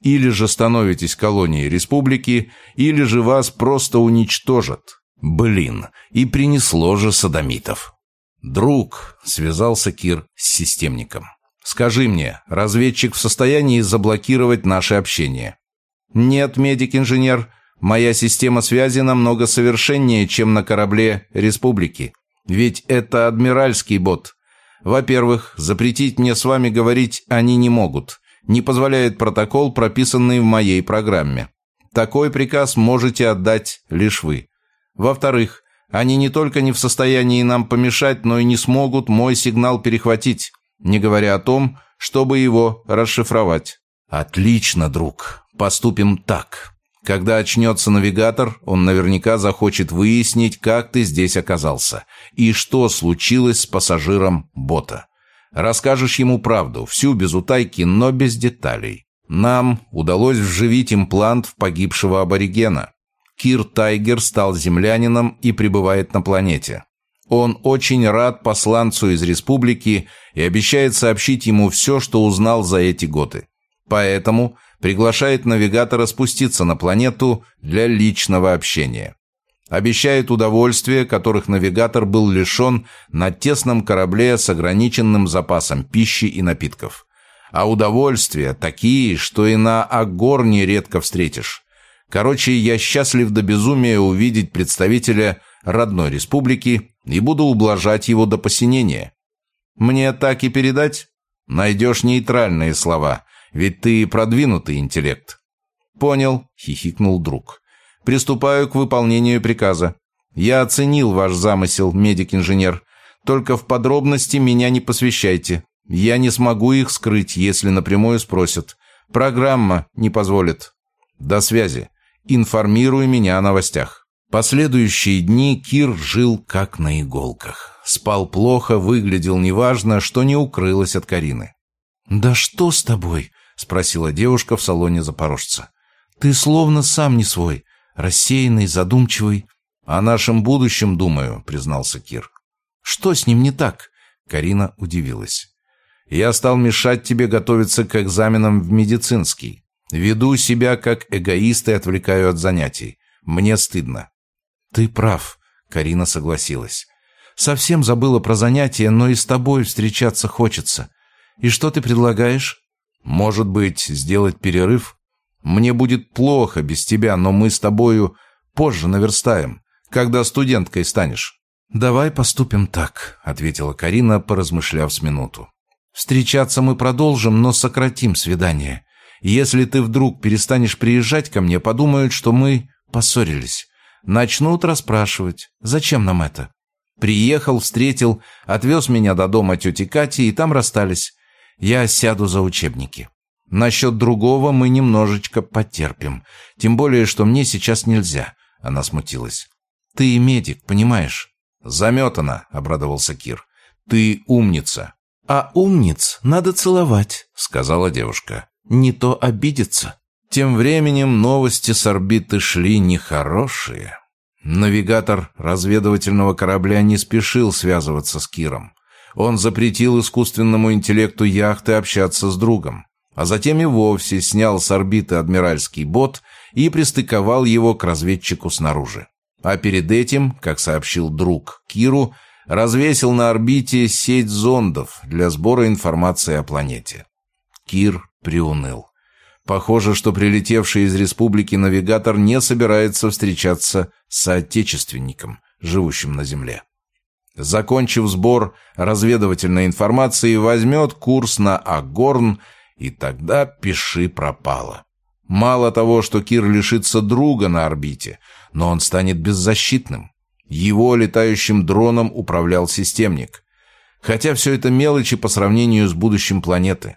Или же становитесь колонией республики, или же вас просто уничтожат. Блин, и принесло же садомитов. «Друг», — связался Кир с системником. «Скажи мне, разведчик в состоянии заблокировать наше общение?» «Нет, медик-инженер, моя система связи намного совершеннее, чем на корабле «Республики». Ведь это адмиральский бот. Во-первых, запретить мне с вами говорить они не могут. Не позволяет протокол, прописанный в моей программе. Такой приказ можете отдать лишь вы. Во-вторых, они не только не в состоянии нам помешать, но и не смогут мой сигнал перехватить, не говоря о том, чтобы его расшифровать. Отлично, друг. Поступим так. Когда очнется навигатор, он наверняка захочет выяснить, как ты здесь оказался и что случилось с пассажиром бота. Расскажешь ему правду, всю без утайки, но без деталей. Нам удалось вживить имплант в погибшего аборигена. Кир Тайгер стал землянином и пребывает на планете. Он очень рад посланцу из республики и обещает сообщить ему все, что узнал за эти годы. Поэтому приглашает навигатора спуститься на планету для личного общения. Обещает удовольствия, которых навигатор был лишен на тесном корабле с ограниченным запасом пищи и напитков. А удовольствия такие, что и на Агорне редко встретишь. Короче, я счастлив до безумия увидеть представителя родной республики и буду ублажать его до посинения. Мне так и передать? Найдешь нейтральные слова, ведь ты продвинутый интеллект. Понял, хихикнул друг. Приступаю к выполнению приказа. Я оценил ваш замысел, медик-инженер. Только в подробности меня не посвящайте. Я не смогу их скрыть, если напрямую спросят. Программа не позволит. До связи. Информируй меня о новостях. Последующие дни Кир жил как на иголках. Спал плохо, выглядел неважно, что не укрылось от Карины. «Да что с тобой?» — спросила девушка в салоне запорожца. «Ты словно сам не свой, рассеянный, задумчивый». «О нашем будущем думаю», — признался Кир. «Что с ним не так?» — Карина удивилась. «Я стал мешать тебе готовиться к экзаменам в медицинский. Веду себя как эгоист и отвлекаю от занятий. Мне стыдно». «Ты прав», — Карина согласилась. «Совсем забыла про занятия, но и с тобой встречаться хочется. И что ты предлагаешь?» «Может быть, сделать перерыв? Мне будет плохо без тебя, но мы с тобою позже наверстаем, когда студенткой станешь». «Давай поступим так», — ответила Карина, поразмышляв с минуту. «Встречаться мы продолжим, но сократим свидание. Если ты вдруг перестанешь приезжать ко мне, подумают, что мы поссорились. Начнут расспрашивать, зачем нам это? Приехал, встретил, отвез меня до дома тети Кати, и там расстались. Я сяду за учебники. Насчет другого мы немножечко потерпим. Тем более, что мне сейчас нельзя. Она смутилась. Ты медик, понимаешь? Заметана, обрадовался Кир. Ты умница. А умниц надо целовать, сказала девушка. Не то обидится. Тем временем новости с орбиты шли нехорошие. Навигатор разведывательного корабля не спешил связываться с Киром. Он запретил искусственному интеллекту яхты общаться с другом а затем и вовсе снял с орбиты адмиральский бот и пристыковал его к разведчику снаружи. А перед этим, как сообщил друг Киру, развесил на орбите сеть зондов для сбора информации о планете. Кир приуныл. Похоже, что прилетевший из республики навигатор не собирается встречаться с соотечественником, живущим на Земле. Закончив сбор разведывательной информации, возьмет курс на Агорн и тогда пиши пропало. Мало того, что Кир лишится друга на орбите, но он станет беззащитным. Его летающим дроном управлял системник. Хотя все это мелочи по сравнению с будущим планеты.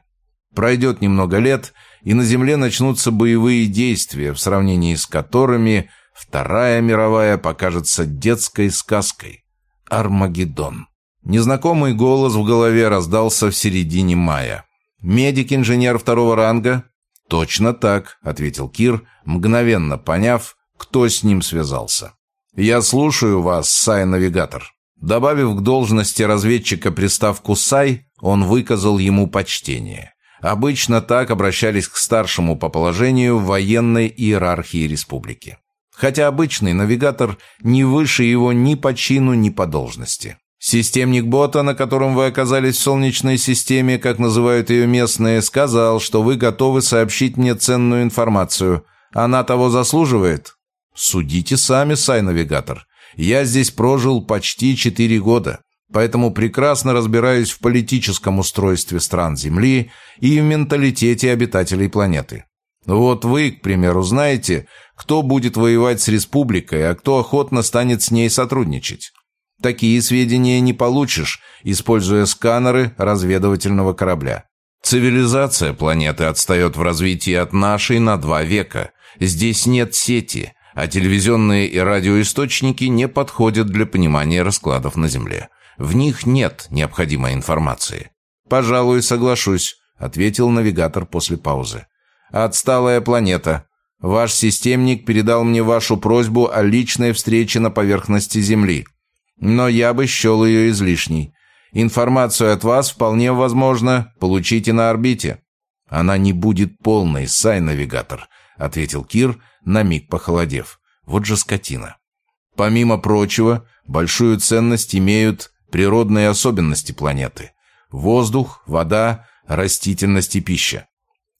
Пройдет немного лет, и на Земле начнутся боевые действия, в сравнении с которыми Вторая мировая покажется детской сказкой. Армагеддон. Незнакомый голос в голове раздался в середине мая. «Медик-инженер второго ранга?» «Точно так», — ответил Кир, мгновенно поняв, кто с ним связался. «Я слушаю вас, Сай-навигатор». Добавив к должности разведчика приставку «Сай», он выказал ему почтение. Обычно так обращались к старшему по положению военной иерархии республики. Хотя обычный навигатор не выше его ни по чину, ни по должности. Системник бота, на котором вы оказались в Солнечной системе, как называют ее местные, сказал, что вы готовы сообщить мне ценную информацию. Она того заслуживает? Судите сами, Сай-навигатор. Я здесь прожил почти четыре года, поэтому прекрасно разбираюсь в политическом устройстве стран Земли и в менталитете обитателей планеты. Вот вы, к примеру, знаете, кто будет воевать с республикой, а кто охотно станет с ней сотрудничать. Такие сведения не получишь, используя сканеры разведывательного корабля. Цивилизация планеты отстает в развитии от нашей на два века. Здесь нет сети, а телевизионные и радиоисточники не подходят для понимания раскладов на Земле. В них нет необходимой информации. «Пожалуй, соглашусь», — ответил навигатор после паузы. «Отсталая планета. Ваш системник передал мне вашу просьбу о личной встрече на поверхности Земли но я бы счел ее излишней. Информацию от вас вполне возможно получите на орбите». «Она не будет полной, Сай-навигатор», — ответил Кир, на миг похолодев. «Вот же скотина». Помимо прочего, большую ценность имеют природные особенности планеты. Воздух, вода, растительность и пища.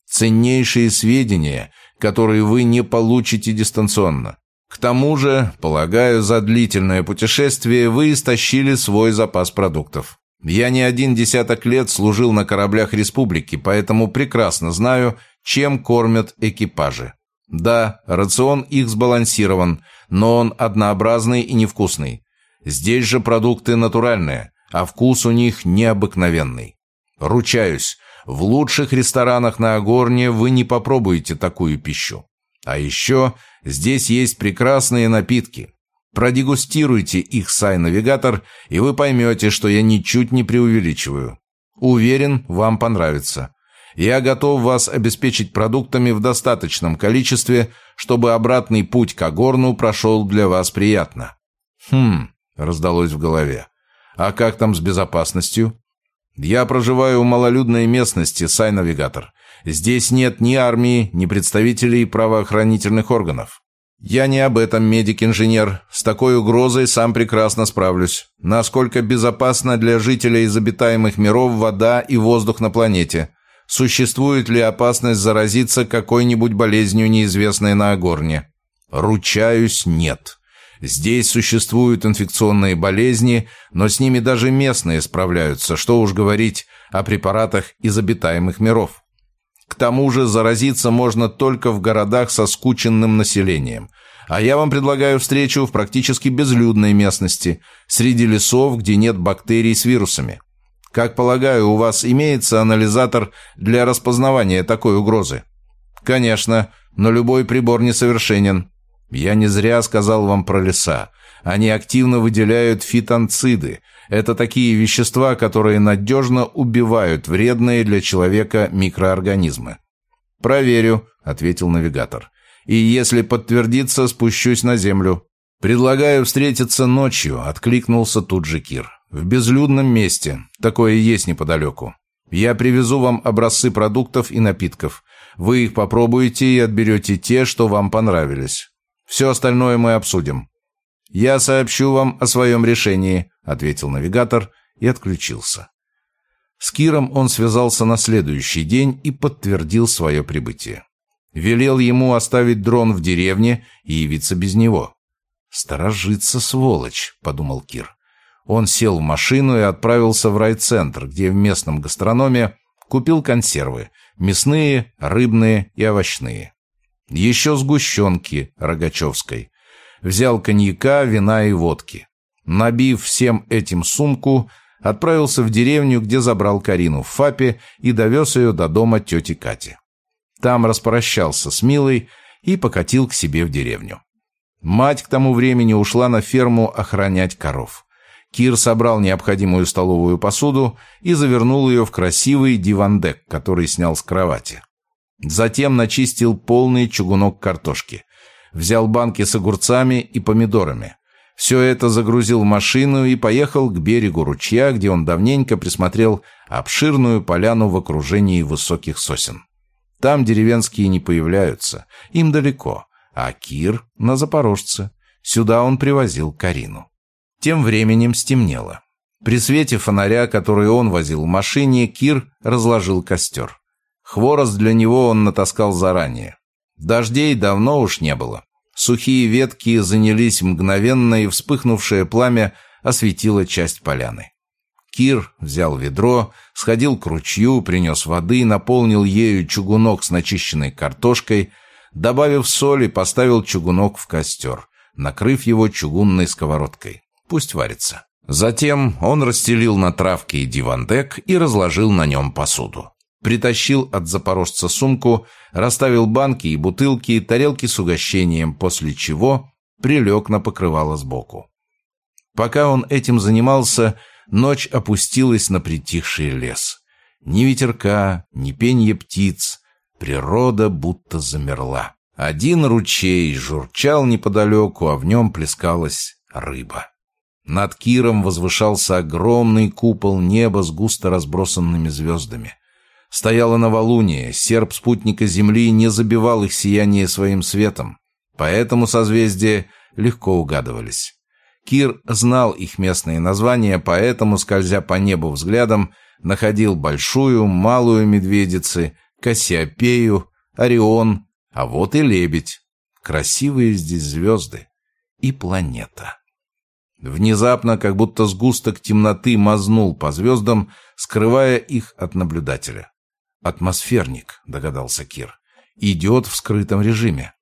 Ценнейшие сведения, которые вы не получите дистанционно. К тому же, полагаю, за длительное путешествие вы истощили свой запас продуктов. Я не один десяток лет служил на кораблях республики, поэтому прекрасно знаю, чем кормят экипажи. Да, рацион их сбалансирован, но он однообразный и невкусный. Здесь же продукты натуральные, а вкус у них необыкновенный. Ручаюсь, в лучших ресторанах на Агорне вы не попробуете такую пищу. А еще здесь есть прекрасные напитки. Продегустируйте их, Сай-навигатор, и вы поймете, что я ничуть не преувеличиваю. Уверен, вам понравится. Я готов вас обеспечить продуктами в достаточном количестве, чтобы обратный путь к Агорну прошел для вас приятно». «Хм», — раздалось в голове. «А как там с безопасностью?» «Я проживаю в малолюдной местности, Сай-навигатор. Здесь нет ни армии, ни представителей правоохранительных органов. Я не об этом, медик-инженер. С такой угрозой сам прекрасно справлюсь. Насколько безопасна для жителей из обитаемых миров вода и воздух на планете? Существует ли опасность заразиться какой-нибудь болезнью, неизвестной на Агорне? Ручаюсь, нет. Здесь существуют инфекционные болезни, но с ними даже местные справляются, что уж говорить о препаратах из обитаемых миров. К тому же заразиться можно только в городах со скученным населением. А я вам предлагаю встречу в практически безлюдной местности, среди лесов, где нет бактерий с вирусами. Как полагаю, у вас имеется анализатор для распознавания такой угрозы? Конечно, но любой прибор несовершенен. Я не зря сказал вам про леса. Они активно выделяют фитонциды. Это такие вещества, которые надежно убивают вредные для человека микроорганизмы. «Проверю», — ответил навигатор. «И если подтвердится, спущусь на землю». «Предлагаю встретиться ночью», — откликнулся тут же Кир. «В безлюдном месте. Такое есть неподалеку. Я привезу вам образцы продуктов и напитков. Вы их попробуете и отберете те, что вам понравились. Все остальное мы обсудим». «Я сообщу вам о своем решении», — ответил навигатор и отключился. С Киром он связался на следующий день и подтвердил свое прибытие. Велел ему оставить дрон в деревне и явиться без него. «Сторожится, сволочь», — подумал Кир. Он сел в машину и отправился в райцентр, где в местном гастрономе купил консервы – мясные, рыбные и овощные. Еще сгущенки Рогачевской, взял коньяка, вина и водки. Набив всем этим сумку, отправился в деревню, где забрал Карину в ФАПе и довез ее до дома тети Кати. Там распрощался с Милой и покатил к себе в деревню. Мать к тому времени ушла на ферму охранять коров. Кир собрал необходимую столовую посуду и завернул ее в красивый дивандек, который снял с кровати. Затем начистил полный чугунок картошки взял банки с огурцами и помидорами. Все это загрузил в машину и поехал к берегу ручья, где он давненько присмотрел обширную поляну в окружении высоких сосен. Там деревенские не появляются, им далеко, а Кир на Запорожце. Сюда он привозил Карину. Тем временем стемнело. При свете фонаря, который он возил в машине, Кир разложил костер. Хворост для него он натаскал заранее. Дождей давно уж не было. Сухие ветки занялись мгновенно, и вспыхнувшее пламя осветило часть поляны. Кир взял ведро, сходил к ручью, принес воды, наполнил ею чугунок с начищенной картошкой, добавив соль и поставил чугунок в костер, накрыв его чугунной сковородкой. Пусть варится. Затем он расстелил на травке дивандек и разложил на нем посуду притащил от запорожца сумку, расставил банки и бутылки, тарелки с угощением, после чего прилег на покрывало сбоку. Пока он этим занимался, ночь опустилась на притихший лес. Ни ветерка, ни пенья птиц. Природа будто замерла. Один ручей журчал неподалеку, а в нем плескалась рыба. Над Киром возвышался огромный купол неба с густо разбросанными звездами. Стояла новолуние, серп спутника Земли не забивал их сияние своим светом, поэтому созвездия легко угадывались. Кир знал их местные названия, поэтому, скользя по небу взглядом, находил Большую, Малую Медведицы, Кассиопею, Орион, а вот и Лебедь. Красивые здесь звезды. И планета. Внезапно, как будто сгусток темноты мазнул по звездам, скрывая их от наблюдателя. «Атмосферник», — догадался Кир. «Идет в скрытом режиме».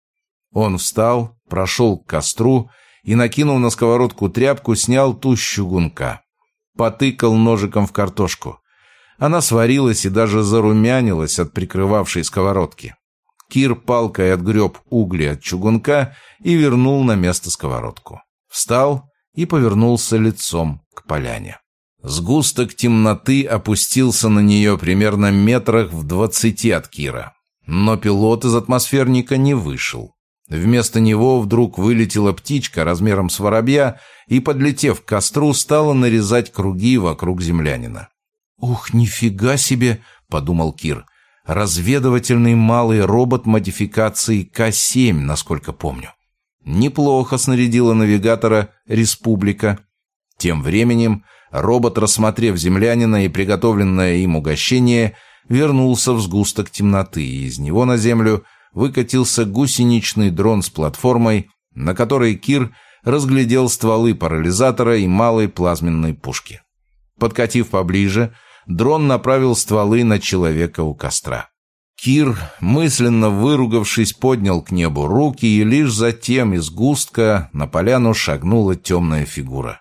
Он встал, прошел к костру и, накинув на сковородку тряпку, снял ту чугунка. Потыкал ножиком в картошку. Она сварилась и даже зарумянилась от прикрывавшей сковородки. Кир палкой отгреб угли от чугунка и вернул на место сковородку. Встал и повернулся лицом к поляне. Сгусток темноты опустился на нее примерно метрах в двадцати от Кира. Но пилот из атмосферника не вышел. Вместо него вдруг вылетела птичка размером с воробья и, подлетев к костру, стала нарезать круги вокруг землянина. «Ух, нифига себе!» — подумал Кир. «Разведывательный малый робот модификации К-7, насколько помню». Неплохо снарядила навигатора «Республика». Тем временем Робот, рассмотрев землянина и приготовленное им угощение, вернулся в сгусток темноты, и из него на землю выкатился гусеничный дрон с платформой, на которой Кир разглядел стволы парализатора и малой плазменной пушки. Подкатив поближе, дрон направил стволы на человека у костра. Кир, мысленно выругавшись, поднял к небу руки, и лишь затем из густка на поляну шагнула темная фигура.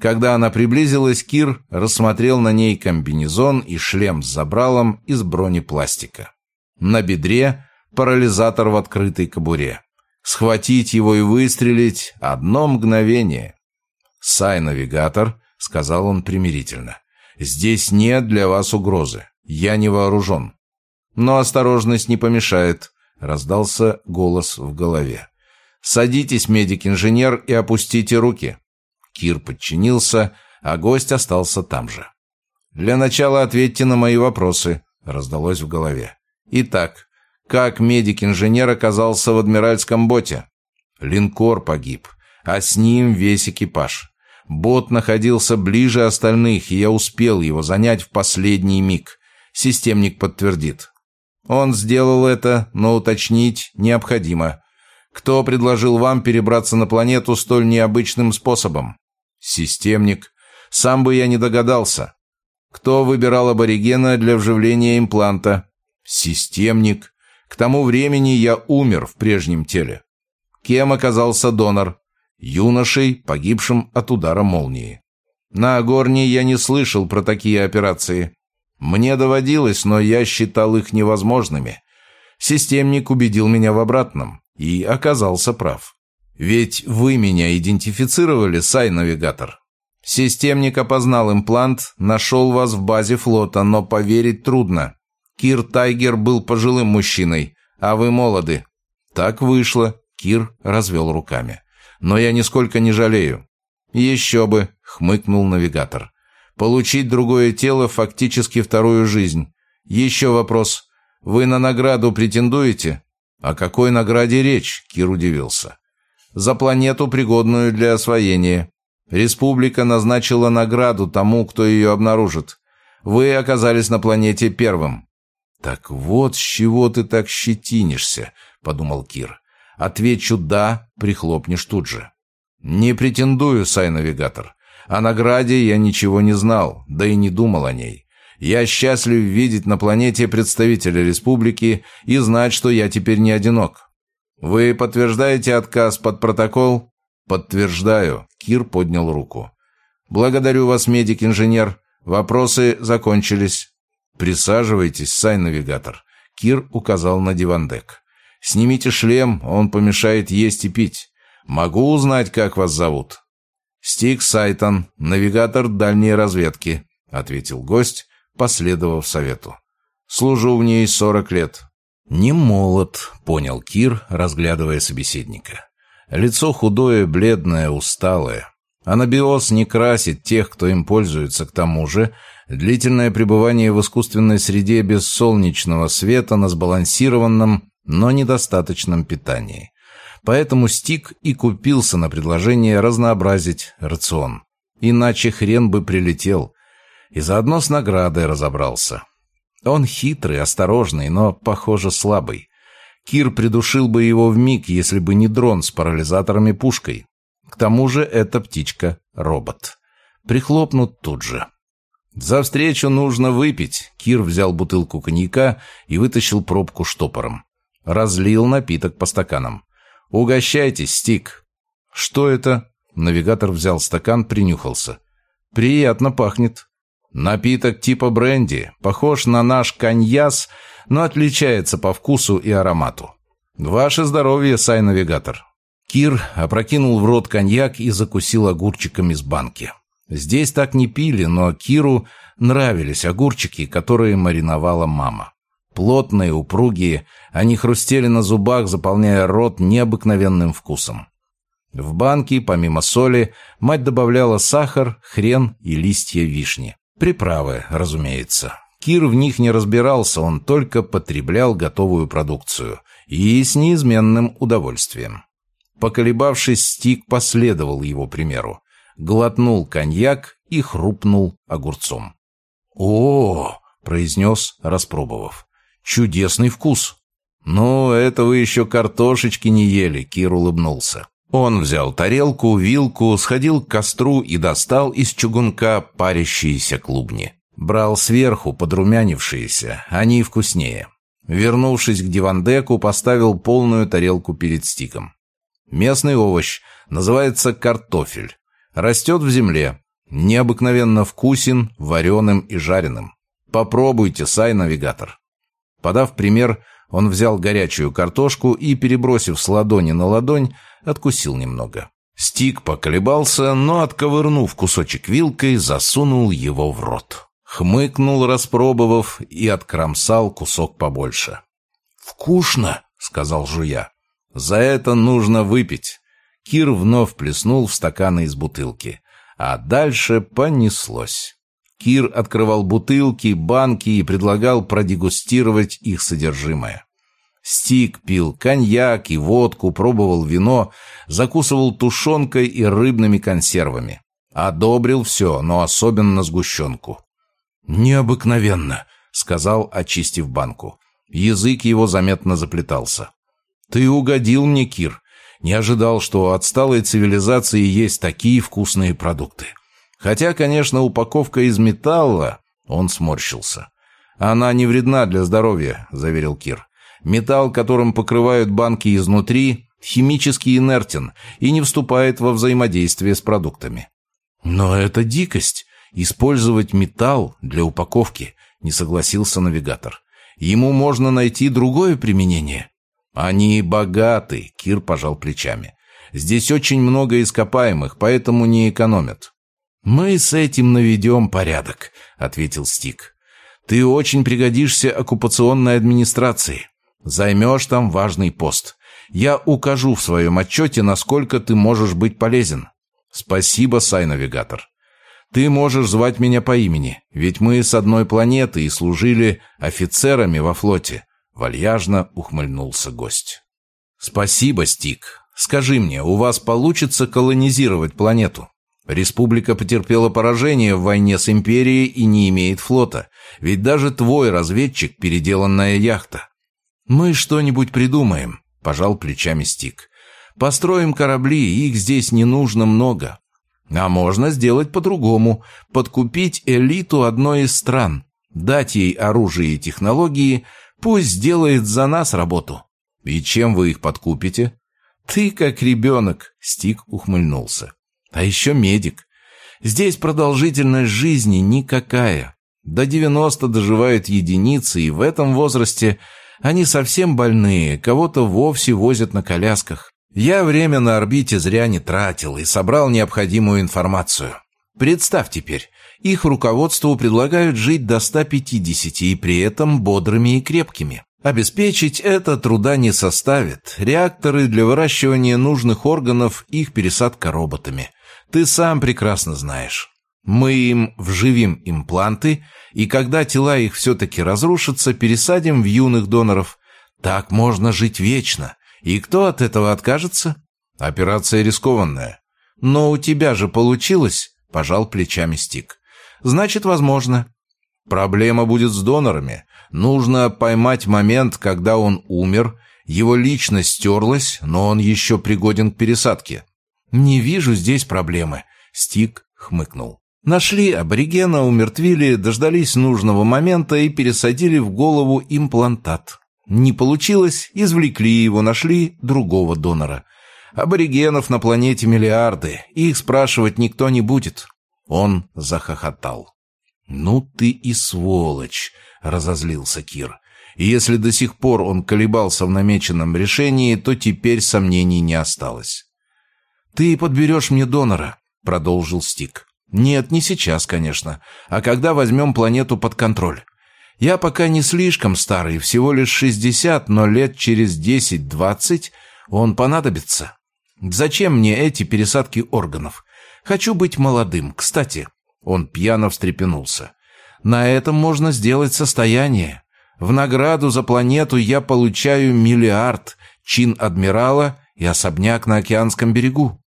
Когда она приблизилась, Кир рассмотрел на ней комбинезон и шлем с забралом из бронепластика. На бедре парализатор в открытой кобуре. Схватить его и выстрелить — одно мгновение. «Сай-навигатор», — сказал он примирительно, — «здесь нет для вас угрозы. Я не вооружен». «Но осторожность не помешает», — раздался голос в голове. «Садитесь, медик-инженер, и опустите руки». Кир подчинился, а гость остался там же. «Для начала ответьте на мои вопросы», — раздалось в голове. «Итак, как медик-инженер оказался в адмиральском боте?» «Линкор погиб, а с ним весь экипаж. Бот находился ближе остальных, и я успел его занять в последний миг. Системник подтвердит. Он сделал это, но уточнить необходимо. Кто предложил вам перебраться на планету столь необычным способом? Системник. Сам бы я не догадался. Кто выбирал аборигена для вживления импланта? Системник. К тому времени я умер в прежнем теле. Кем оказался донор? Юношей, погибшим от удара молнии. На Агорне я не слышал про такие операции. Мне доводилось, но я считал их невозможными. Системник убедил меня в обратном и оказался прав. Ведь вы меня идентифицировали, Сай-навигатор. Системник опознал имплант, нашел вас в базе флота, но поверить трудно. Кир Тайгер был пожилым мужчиной, а вы молоды. Так вышло, Кир развел руками. Но я нисколько не жалею. Еще бы, хмыкнул навигатор. Получить другое тело, фактически вторую жизнь. Еще вопрос. Вы на награду претендуете? О какой награде речь? Кир удивился. За планету, пригодную для освоения. Республика назначила награду тому, кто ее обнаружит. Вы оказались на планете первым. «Так вот с чего ты так щетинишься», — подумал Кир. «Отвечу «да», прихлопнешь тут же». «Не претендую, Сай-навигатор. О награде я ничего не знал, да и не думал о ней. Я счастлив видеть на планете представителя республики и знать, что я теперь не одинок. Вы подтверждаете отказ под протокол? Подтверждаю. Кир поднял руку. Благодарю вас, медик-инженер. Вопросы закончились. Присаживайтесь, сай-навигатор. Кир указал на дивандек. Снимите шлем, он помешает есть и пить. Могу узнать, как вас зовут? «Стик Сайтон, навигатор дальней разведки», — ответил гость, последовав совету. «Служу в ней сорок лет». «Не молод», — понял Кир, разглядывая собеседника. Лицо худое, бледное, усталое. Анабиоз не красит тех, кто им пользуется, к тому же длительное пребывание в искусственной среде без солнечного света на сбалансированном, но недостаточном питании. Поэтому Стик и купился на предложение разнообразить рацион. Иначе хрен бы прилетел. И заодно с наградой разобрался. Он хитрый, осторожный, но, похоже, слабый. Кир придушил бы его в миг, если бы не дрон с парализаторами пушкой. К тому же эта птичка — робот. Прихлопнут тут же. «За встречу нужно выпить!» Кир взял бутылку коньяка и вытащил пробку штопором. Разлил напиток по стаканам. «Угощайтесь, Стик!» «Что это?» Навигатор взял стакан, принюхался. «Приятно пахнет». «Напиток типа бренди. Похож на наш коньяс, но отличается по вкусу и аромату. Ваше здоровье, сай-навигатор». Кир опрокинул в рот коньяк и закусил огурчиком из банки. Здесь так не пили, но Киру нравились огурчики, которые мариновала мама. Плотные, упругие, они хрустели на зубах, заполняя рот необыкновенным вкусом. В банке, помимо соли, мать добавляла сахар, хрен и листья вишни. Приправы, разумеется. Кир в них не разбирался, он только потреблял готовую продукцию. И с неизменным удовольствием. Поколебавшись, Стик последовал его примеру. Глотнул коньяк и хрупнул огурцом. «О!» — произнес, распробовав. Чудесный вкус. «Ну, это вы еще картошечки не ели», — Кир улыбнулся. Он взял тарелку, вилку, сходил к костру и достал из чугунка парящиеся клубни. Брал сверху подрумянившиеся, они вкуснее. Вернувшись к дивандеку, поставил полную тарелку перед стиком. Местный овощ, называется картофель. Растет в земле. Необыкновенно вкусен, вареным и жареным. Попробуйте, сай-навигатор. Подав пример, он взял горячую картошку и, перебросив с ладони на ладонь, откусил немного. Стик поколебался, но, отковырнув кусочек вилкой, засунул его в рот. Хмыкнул, распробовав, и откромсал кусок побольше. «Вкусно!» — сказал жуя. «За это нужно выпить». Кир вновь плеснул в стаканы из бутылки. А дальше понеслось. Кир открывал бутылки, банки и предлагал продегустировать их содержимое. Стик пил коньяк и водку, пробовал вино, закусывал тушенкой и рыбными консервами. Одобрил все, но особенно сгущенку. «Необыкновенно», — сказал, очистив банку. Язык его заметно заплетался. «Ты угодил мне, Кир. Не ожидал, что у отсталой цивилизации есть такие вкусные продукты. Хотя, конечно, упаковка из металла...» Он сморщился. «Она не вредна для здоровья», — заверил Кир. «Металл, которым покрывают банки изнутри, химически инертен и не вступает во взаимодействие с продуктами». «Но это дикость. Использовать металл для упаковки», — не согласился навигатор. «Ему можно найти другое применение». «Они богаты», — Кир пожал плечами. «Здесь очень много ископаемых, поэтому не экономят». «Мы с этим наведем порядок», — ответил Стик. «Ты очень пригодишься оккупационной администрации. Займешь там важный пост. Я укажу в своем отчете, насколько ты можешь быть полезен». «Спасибо, Сай-навигатор. Ты можешь звать меня по имени, ведь мы с одной планеты и служили офицерами во флоте». Вальяжно ухмыльнулся гость. «Спасибо, Стик. Скажи мне, у вас получится колонизировать планету?» Республика потерпела поражение в войне с Империей и не имеет флота. Ведь даже твой разведчик – переделанная яхта. «Мы что-нибудь придумаем», – пожал плечами Стик. «Построим корабли, их здесь не нужно много. А можно сделать по-другому. Подкупить элиту одной из стран. Дать ей оружие и технологии, пусть сделает за нас работу». «И чем вы их подкупите?» «Ты как ребенок», – Стик ухмыльнулся. А еще медик. Здесь продолжительность жизни никакая. До 90 доживают единицы, и в этом возрасте они совсем больные, кого-то вовсе возят на колясках. Я время на орбите зря не тратил и собрал необходимую информацию. Представь теперь, их руководству предлагают жить до 150 и при этом бодрыми и крепкими. Обеспечить это труда не составит. Реакторы для выращивания нужных органов, их пересадка роботами. Ты сам прекрасно знаешь. Мы им вживим импланты, и когда тела их все-таки разрушатся, пересадим в юных доноров. Так можно жить вечно. И кто от этого откажется? Операция рискованная. Но у тебя же получилось, пожал плечами Стик. Значит, возможно. Проблема будет с донорами. Нужно поймать момент, когда он умер, его личность стерлась, но он еще пригоден к пересадке. «Не вижу здесь проблемы», — Стик хмыкнул. Нашли аборигена, умертвили, дождались нужного момента и пересадили в голову имплантат. Не получилось, извлекли его, нашли другого донора. Аборигенов на планете миллиарды, их спрашивать никто не будет. Он захохотал. «Ну ты и сволочь!» — разозлился Кир. И если до сих пор он колебался в намеченном решении, то теперь сомнений не осталось. «Ты подберешь мне донора», — продолжил Стик. «Нет, не сейчас, конечно, а когда возьмем планету под контроль. Я пока не слишком старый, всего лишь шестьдесят, но лет через десять-двадцать он понадобится. Зачем мне эти пересадки органов? Хочу быть молодым. Кстати, он пьяно встрепенулся. На этом можно сделать состояние. В награду за планету я получаю миллиард, чин адмирала и особняк на океанском берегу.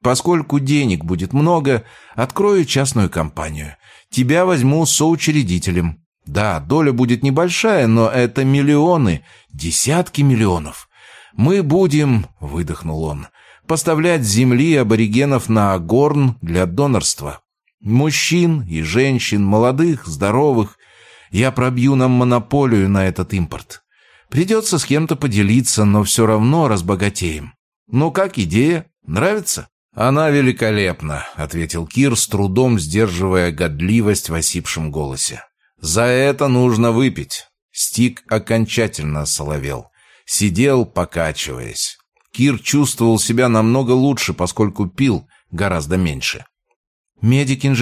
Поскольку денег будет много, открою частную компанию. Тебя возьму соучредителем. Да, доля будет небольшая, но это миллионы, десятки миллионов. Мы будем, — выдохнул он, — поставлять земли аборигенов на Агорн для донорства. Мужчин и женщин, молодых, здоровых. Я пробью нам монополию на этот импорт. Придется с кем-то поделиться, но все равно разбогатеем. Ну как идея? Нравится? «Она великолепна», — ответил Кир, с трудом сдерживая годливость в осипшем голосе. «За это нужно выпить». Стик окончательно соловел. Сидел, покачиваясь. Кир чувствовал себя намного лучше, поскольку пил гораздо меньше. Медик